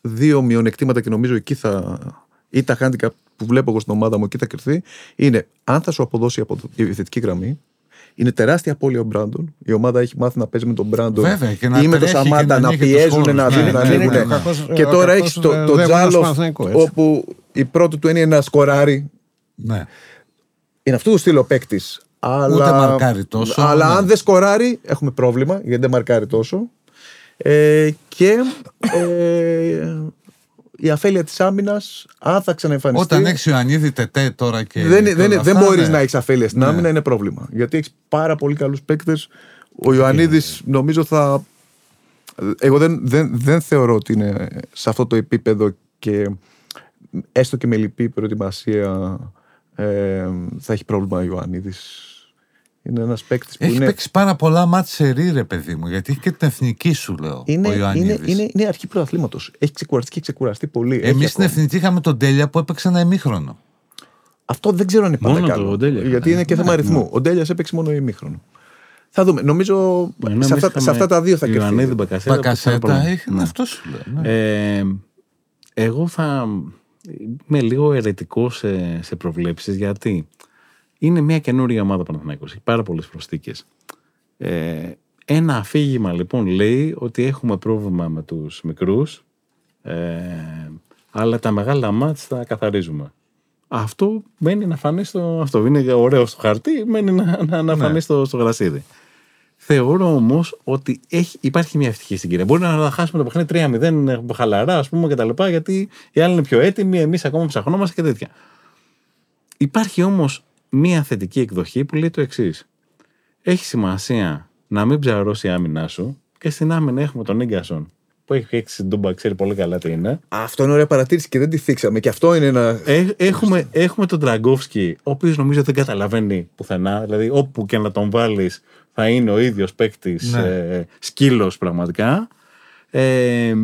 δύο μειονεκτήματα και νομίζω εκεί θα. ή τα handicap που βλέπω εγώ στην ομάδα μου εκεί θα κρυφθεί. Είναι αν θα σου αποδώσει από η επιθετική γραμμή. Είναι τεράστια απώλεια ο Μπράντον. Η ομάδα έχει μάθει να παίζει με τον Μπράντον Βέβαια, και να ή με τον τρέχει και Σαμάτα να να ανοίγει τους πιέζουν, χώρους. να Ναι, δίνουν. να ναι, ανοίγουν. ναι, ο κακός- Και ο τώρα κακός, έχεις το, ε, το δαίμονας Τζάλοφ, Παναθηναϊκού, έτσι. όπου η πρώτη του είναι να σκοράρει. Ναι. Είναι αυτού του στυλ ο παίκτη. Αλλά, Ούτε μαρκάρει τόσο, Αλλά ναι. αν δεν σκοράρει, έχουμε πρόβλημα γιατί δεν μαρκάρει τόσο. Ε, και ε, η αφέλεια της άμυνας, αν θα ξαναεμφανιστεί. Όταν έχεις Ιωαννίδη Τετέ τώρα και. δεν, και δεν, όλα δεν αυτά, μπορείς ναι. να έχεις αφέλεια στην Ναι. άμυνα, είναι πρόβλημα. Γιατί έχεις πάρα πολύ καλούς παίκτες. Ο Ιωαννίδης νομίζω θα. Εγώ δεν, δεν, δεν θεωρώ ότι είναι σε αυτό το επίπεδο και έστω και με λυπή προετοιμασία ε, θα έχει πρόβλημα ο Ιωαννίδης. Είναι ένας παίκτης που Έχει είναι. παίξει πάρα πολλά μάτς σε ρί, ρε παιδί μου, γιατί έχει και την εθνική σου, λέω. Είναι, ο είναι, Ιωαννίδης. είναι, είναι αρχή πρωταθλήματος. Έχει ξεκουραστεί και ξεκουραστεί πολύ. Έχει Εμείς στην ακόμα. εθνική είχαμε τον Τέλια που έπαιξε ένα ημίχρονο. Αυτό δεν ξέρω αν είναι πάντα Μόνο καλό. το Ντέλια. γιατί είναι και θέμα αριθμού. Ο Ντέλιας έπαιξε μόνο ημίχρονο. Θα δούμε. Νομίζω Ενώ σε, εμείς αυτά, σε είχαμε αυτά τα δύο θα Ιωαννίδη, κρυφτεί. Μπακασέτα. που Μπακασέτα ήταν πρόβλημα. έχει. Ναι. Αυτός σου λέω. ναι. Ε, εγώ θα είμαι λίγο αιρετικός σε, σε προβλέψεις γιατί είναι μια καινούργια ομάδα Παναθηναϊκός. Έχει πάρα πολλές προσθήκες. Ε, ένα αφήγημα λοιπόν λέει ότι έχουμε πρόβλημα με τους μικρούς ε, αλλά τα μεγάλα μάτς τα καθαρίζουμε. Αυτό μένει να φανεί στο... Αυτό είναι ωραίο στο χαρτί, μένει να, να, να φανεί στο, στο γρασίδι. Θεωρώ όμως ότι έχει, υπάρχει μια ευτυχή συγκυρία. Μπορεί να χάσουμε το παιχνίδι 3-0 χαλαρά, ας πούμε, κτλ. Γιατί οι άλλοι είναι πιο έτοιμοι, εμείς ακόμα ψαχνόμαστε και τέτοια. Υπάρχει όμως μία θετική εκδοχή που λέει το εξής. Έχει σημασία να μην ψαρώσει η άμυνά σου και στην άμυνα έχουμε τον γκασον που έχει παίξει στην Τούμπα, ξέρει πολύ καλά τι είναι. Αυτό είναι ωραία παρατήρηση και δεν τη θίξαμε. Και αυτό είναι ένα. Ε, έχουμε, έχουμε τον Τραγκόφσκι, ο οποίος νομίζω δεν καταλαβαίνει πουθενά. Δηλαδή, όπου και να τον βάλεις, θα είναι ο ίδιος παίκτης ναι. ε, σκύλος πραγματικά. Ε,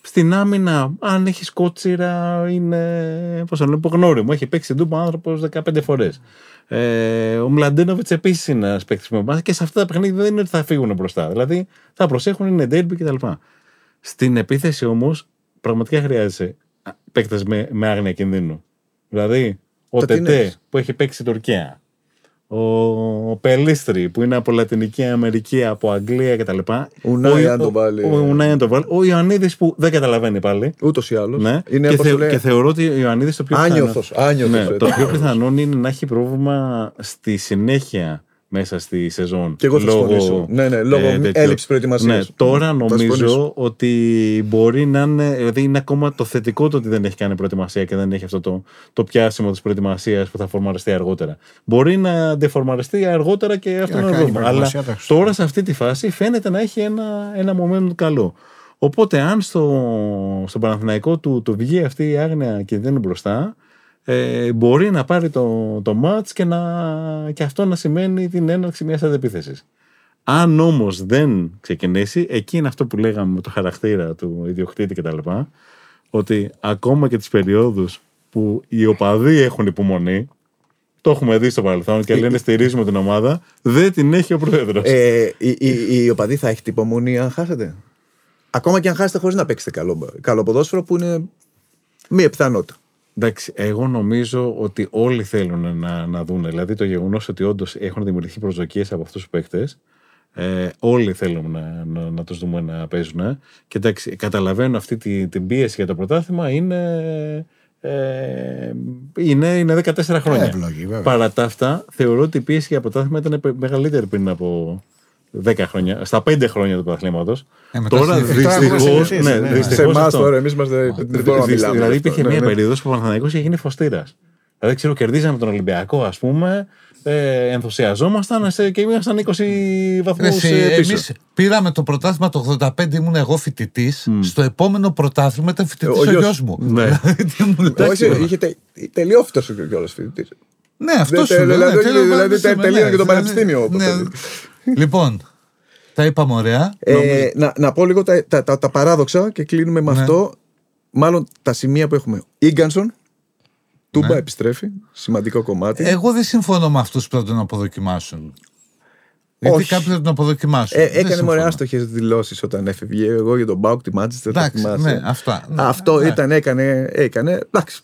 στην άμυνα, αν έχει κότσιρα, είναι. Πώς το λέω, υπογνώριμο. Έχει παίξει την Τούμπα άνθρωπος 15 φορές. Ε, ο Μλαντένοβιτς επίσης είναι ένας παίκτης που και σε αυτά τα παιχνίδια δεν είναι ότι θα φύγουν μπροστά. Δηλαδή θα προσέχουν, είναι ντέρμπι κτλ. Στην επίθεση όμως, πραγματικά χρειάζεται παίκτες με, με άγνοια κινδύνου. Δηλαδή, ο Τετέ που έχει παίξει Τουρκία, ο, ο Πελίστρη που είναι από Λατινική Αμερική, από Αγγλία κτλ. Ο Ουνάι αν το βάλει. Ο, ο, ο Ιωαννίδης που δεν καταλαβαίνει πάλι. Ούτως ή άλλως. Ναι. και, θε, και θεωρώ ότι ο Ιωαννίδης το πιο πιθανό. Ναι, το πιο πιθανό είναι να έχει πρόβλημα στη συνέχεια μέσα στη σεζόν. Και εγώ θα λόγω, ναι, ναι, λόγω ε, έλλειψης προετοιμασίας. Ναι, τώρα νομίζω ότι μπορεί να είναι. Δηλαδή είναι ακόμα το θετικό το ότι δεν έχει κάνει προετοιμασία και δεν έχει αυτό το, το πιάσιμο της προετοιμασίας που θα φορμαριστεί αργότερα. Μπορεί να αντεφορμαριστεί αργότερα και αυτό είναι πρόβλημα. Αλλά τώρα σε αυτή τη φάση φαίνεται να έχει ένα, ένα moment καλό. Οπότε, αν στο, στο Παναθηναϊκό του, του βγει αυτή η άγνοια και δεν είναι μπροστά, ε, μπορεί να πάρει το, το match και, να, και αυτό να σημαίνει την έναρξη μιας αντεπίθεσης. Αν όμως δεν ξεκινήσει, εκεί είναι αυτό που λέγαμε με το χαρακτήρα του ιδιοκτήτη κτλ. Ότι ακόμα και τις περιόδους που οι οπαδοί έχουν υπομονή, το έχουμε δει στο παρελθόν και λένε στηρίζουμε την ομάδα, δεν την έχει ο πρόεδρος. Ε, η, η, η οπαδοί θα έχει την υπομονή αν χάσετε. Ακόμα και αν χάσετε χωρίς να παίξετε καλό, καλό ποδόσφαιρο που είναι μία πιθανότητα. Εντάξει, εγώ νομίζω ότι όλοι θέλουν να, να δουν. Δηλαδή το γεγονός ότι όντως έχουν δημιουργηθεί προσδοκίες από αυτούς τους παίκτες. Ε, όλοι θέλουν να, να, να τους δούμε να παίζουν. Και εντάξει, καταλαβαίνω αυτή την, την πίεση για το πρωτάθλημα είναι. Ε, είναι, είναι 14 χρόνια. Εύλογη, Παρά τα αυτά, θεωρώ ότι η πίεση για το πρωτάθλημα ήταν μεγαλύτερη πριν από 10 χρόνια, στα 5 χρόνια του πρωταθλήματος. Ε, τώρα δυστυχώ. Ναι, ναι, σε εμάς τώρα, εμείς είμαστε. Δηλαδή υπήρχε μια περίοδος που ο Παναθανικό είχε γίνει φωστήρας. Δηλαδή, ξέρω, κερδίζαμε τον Ολυμπιακό, ας πούμε, ε, ενθουσιαζόμασταν και ήμασταν 20 βαθμούς πίσω. Εμείς πήραμε το πρωτάθλημα το 85, ήμουν εγώ φοιτητής. Στο επόμενο πρωτάθλημα ήταν φοιτητής ο, γιο μου. Ναι. <laughs> Όχι, είχε τελειώσει τόσο κιόλας φοιτητής. Ναι, αυτός σου Δηλαδή, δηλαδή τελείωνε και το πανεπιστήμιο. Λοιπόν, τα είπαμε ωραία. Ε, να, να πω λίγο τα, τα, τα, τα παράδοξα και κλείνουμε με ναι. αυτό. Μάλλον τα σημεία που έχουμε. Ίγκανσον, Τούμπα ναι. επιστρέφει. Σημαντικό κομμάτι. Εγώ δεν συμφωνώ με αυτούς που θα τον αποδοκιμάσουν. Γιατί κάποιοι θα τον αποδοκιμάσουν. Ε, έκανε μωρέ άστοχες δηλώσεις όταν έφευγε. Εγώ για τον Μπάουκ τη Μάντσεστερ. Εντάξει, ναι, αυτά. Αυτό ναι. ήταν, έκανε. έκανε εντάξει.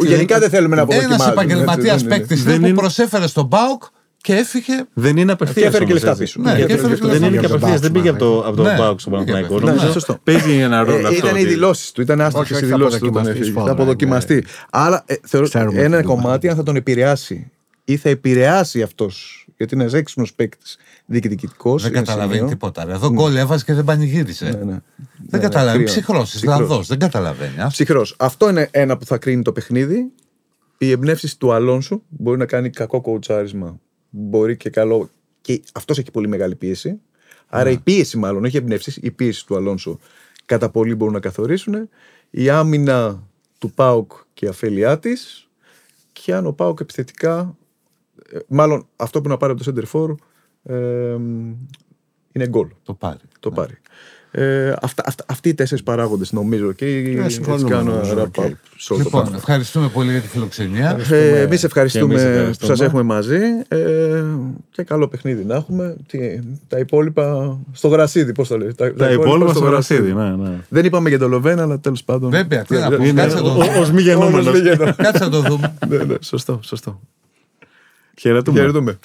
Γενικά δεν θέλουμε να αποδοκιμάσουμε. Ένα επαγγελματίας παίκτης που προσέφερε στον Μπάουκ και έφυγε. Δεν είναι απευθείας. Και έφερε και λεφτά πίσω. Ναι, δεν είναι και απευθείας. Δεν πήγε από το, από το ναι. Πάουκ στον Παναθηναϊκό. Νομίζω παίζει ένα ρόλο ε, αυτό. Ήταν οι δηλώσει του. Ήταν άστοχες οι δηλώσεις του όταν έφυγε. Θα αποδοκιμαστεί. Άρα ε, θεωρώ ένα κομμάτι αν θα τον επηρεάσει ή θα επηρεάσει αυτός. Γιατί είναι έξυπνο παίκτης διοικητικό. Δεν καταλαβαίνει τίποτα. Εδώ γκολ έβαζε και δεν πανηγύρισε. Δεν καταλαβαίνει. Ψυχρός. Ισλανδό. Δεν καταλαβαίνει. Ψυχρός. Αυτό είναι ένα που θα κρίνει το παιχνίδι. Οι εμπνεύσεις του Αλόνσου μπορεί να κάνει κακό κοουτσάρισμα μπορεί και καλό. Και αυτός έχει πολύ μεγάλη πίεση. Άρα η πίεση, μάλλον, όχι εμπνεύσεις, η πίεση του Αλόνσο κατά πολύ μπορούν να καθορίσουν. Η άμυνα του Πάουκ και η αφέλειά της. Και αν ο Πάουκ επιθετικά. Ε, μάλλον αυτό που να πάρει από το Center for ε, είναι γκολ. Το πάρει. Το ναι. πάρει. Ε, αυτά, αυτά, αυτοί οι τέσσερι παράγοντε νομίζω. Και ε, κάνω okay. Λοιπόν, ευχαριστούμε πολύ για τη φιλοξενία. Ε, Εμεί ευχαριστούμε που σα έχουμε μαζί. Ε, και καλό παιχνίδι να έχουμε. Τι, τα υπόλοιπα στο γρασίδι, πώ το λέει. Τα, τα υπόλοιπα στο γρασίδι, ναι, ναι. Δεν είπαμε για το Λοβένα, αλλά τέλο πάντων. Βέβαια, τι να πω. Ω μη γεννούμενο. Κάτσε να το δούμε. Ναι, ναι, σωστό, σωστό. Χαιρετούμε.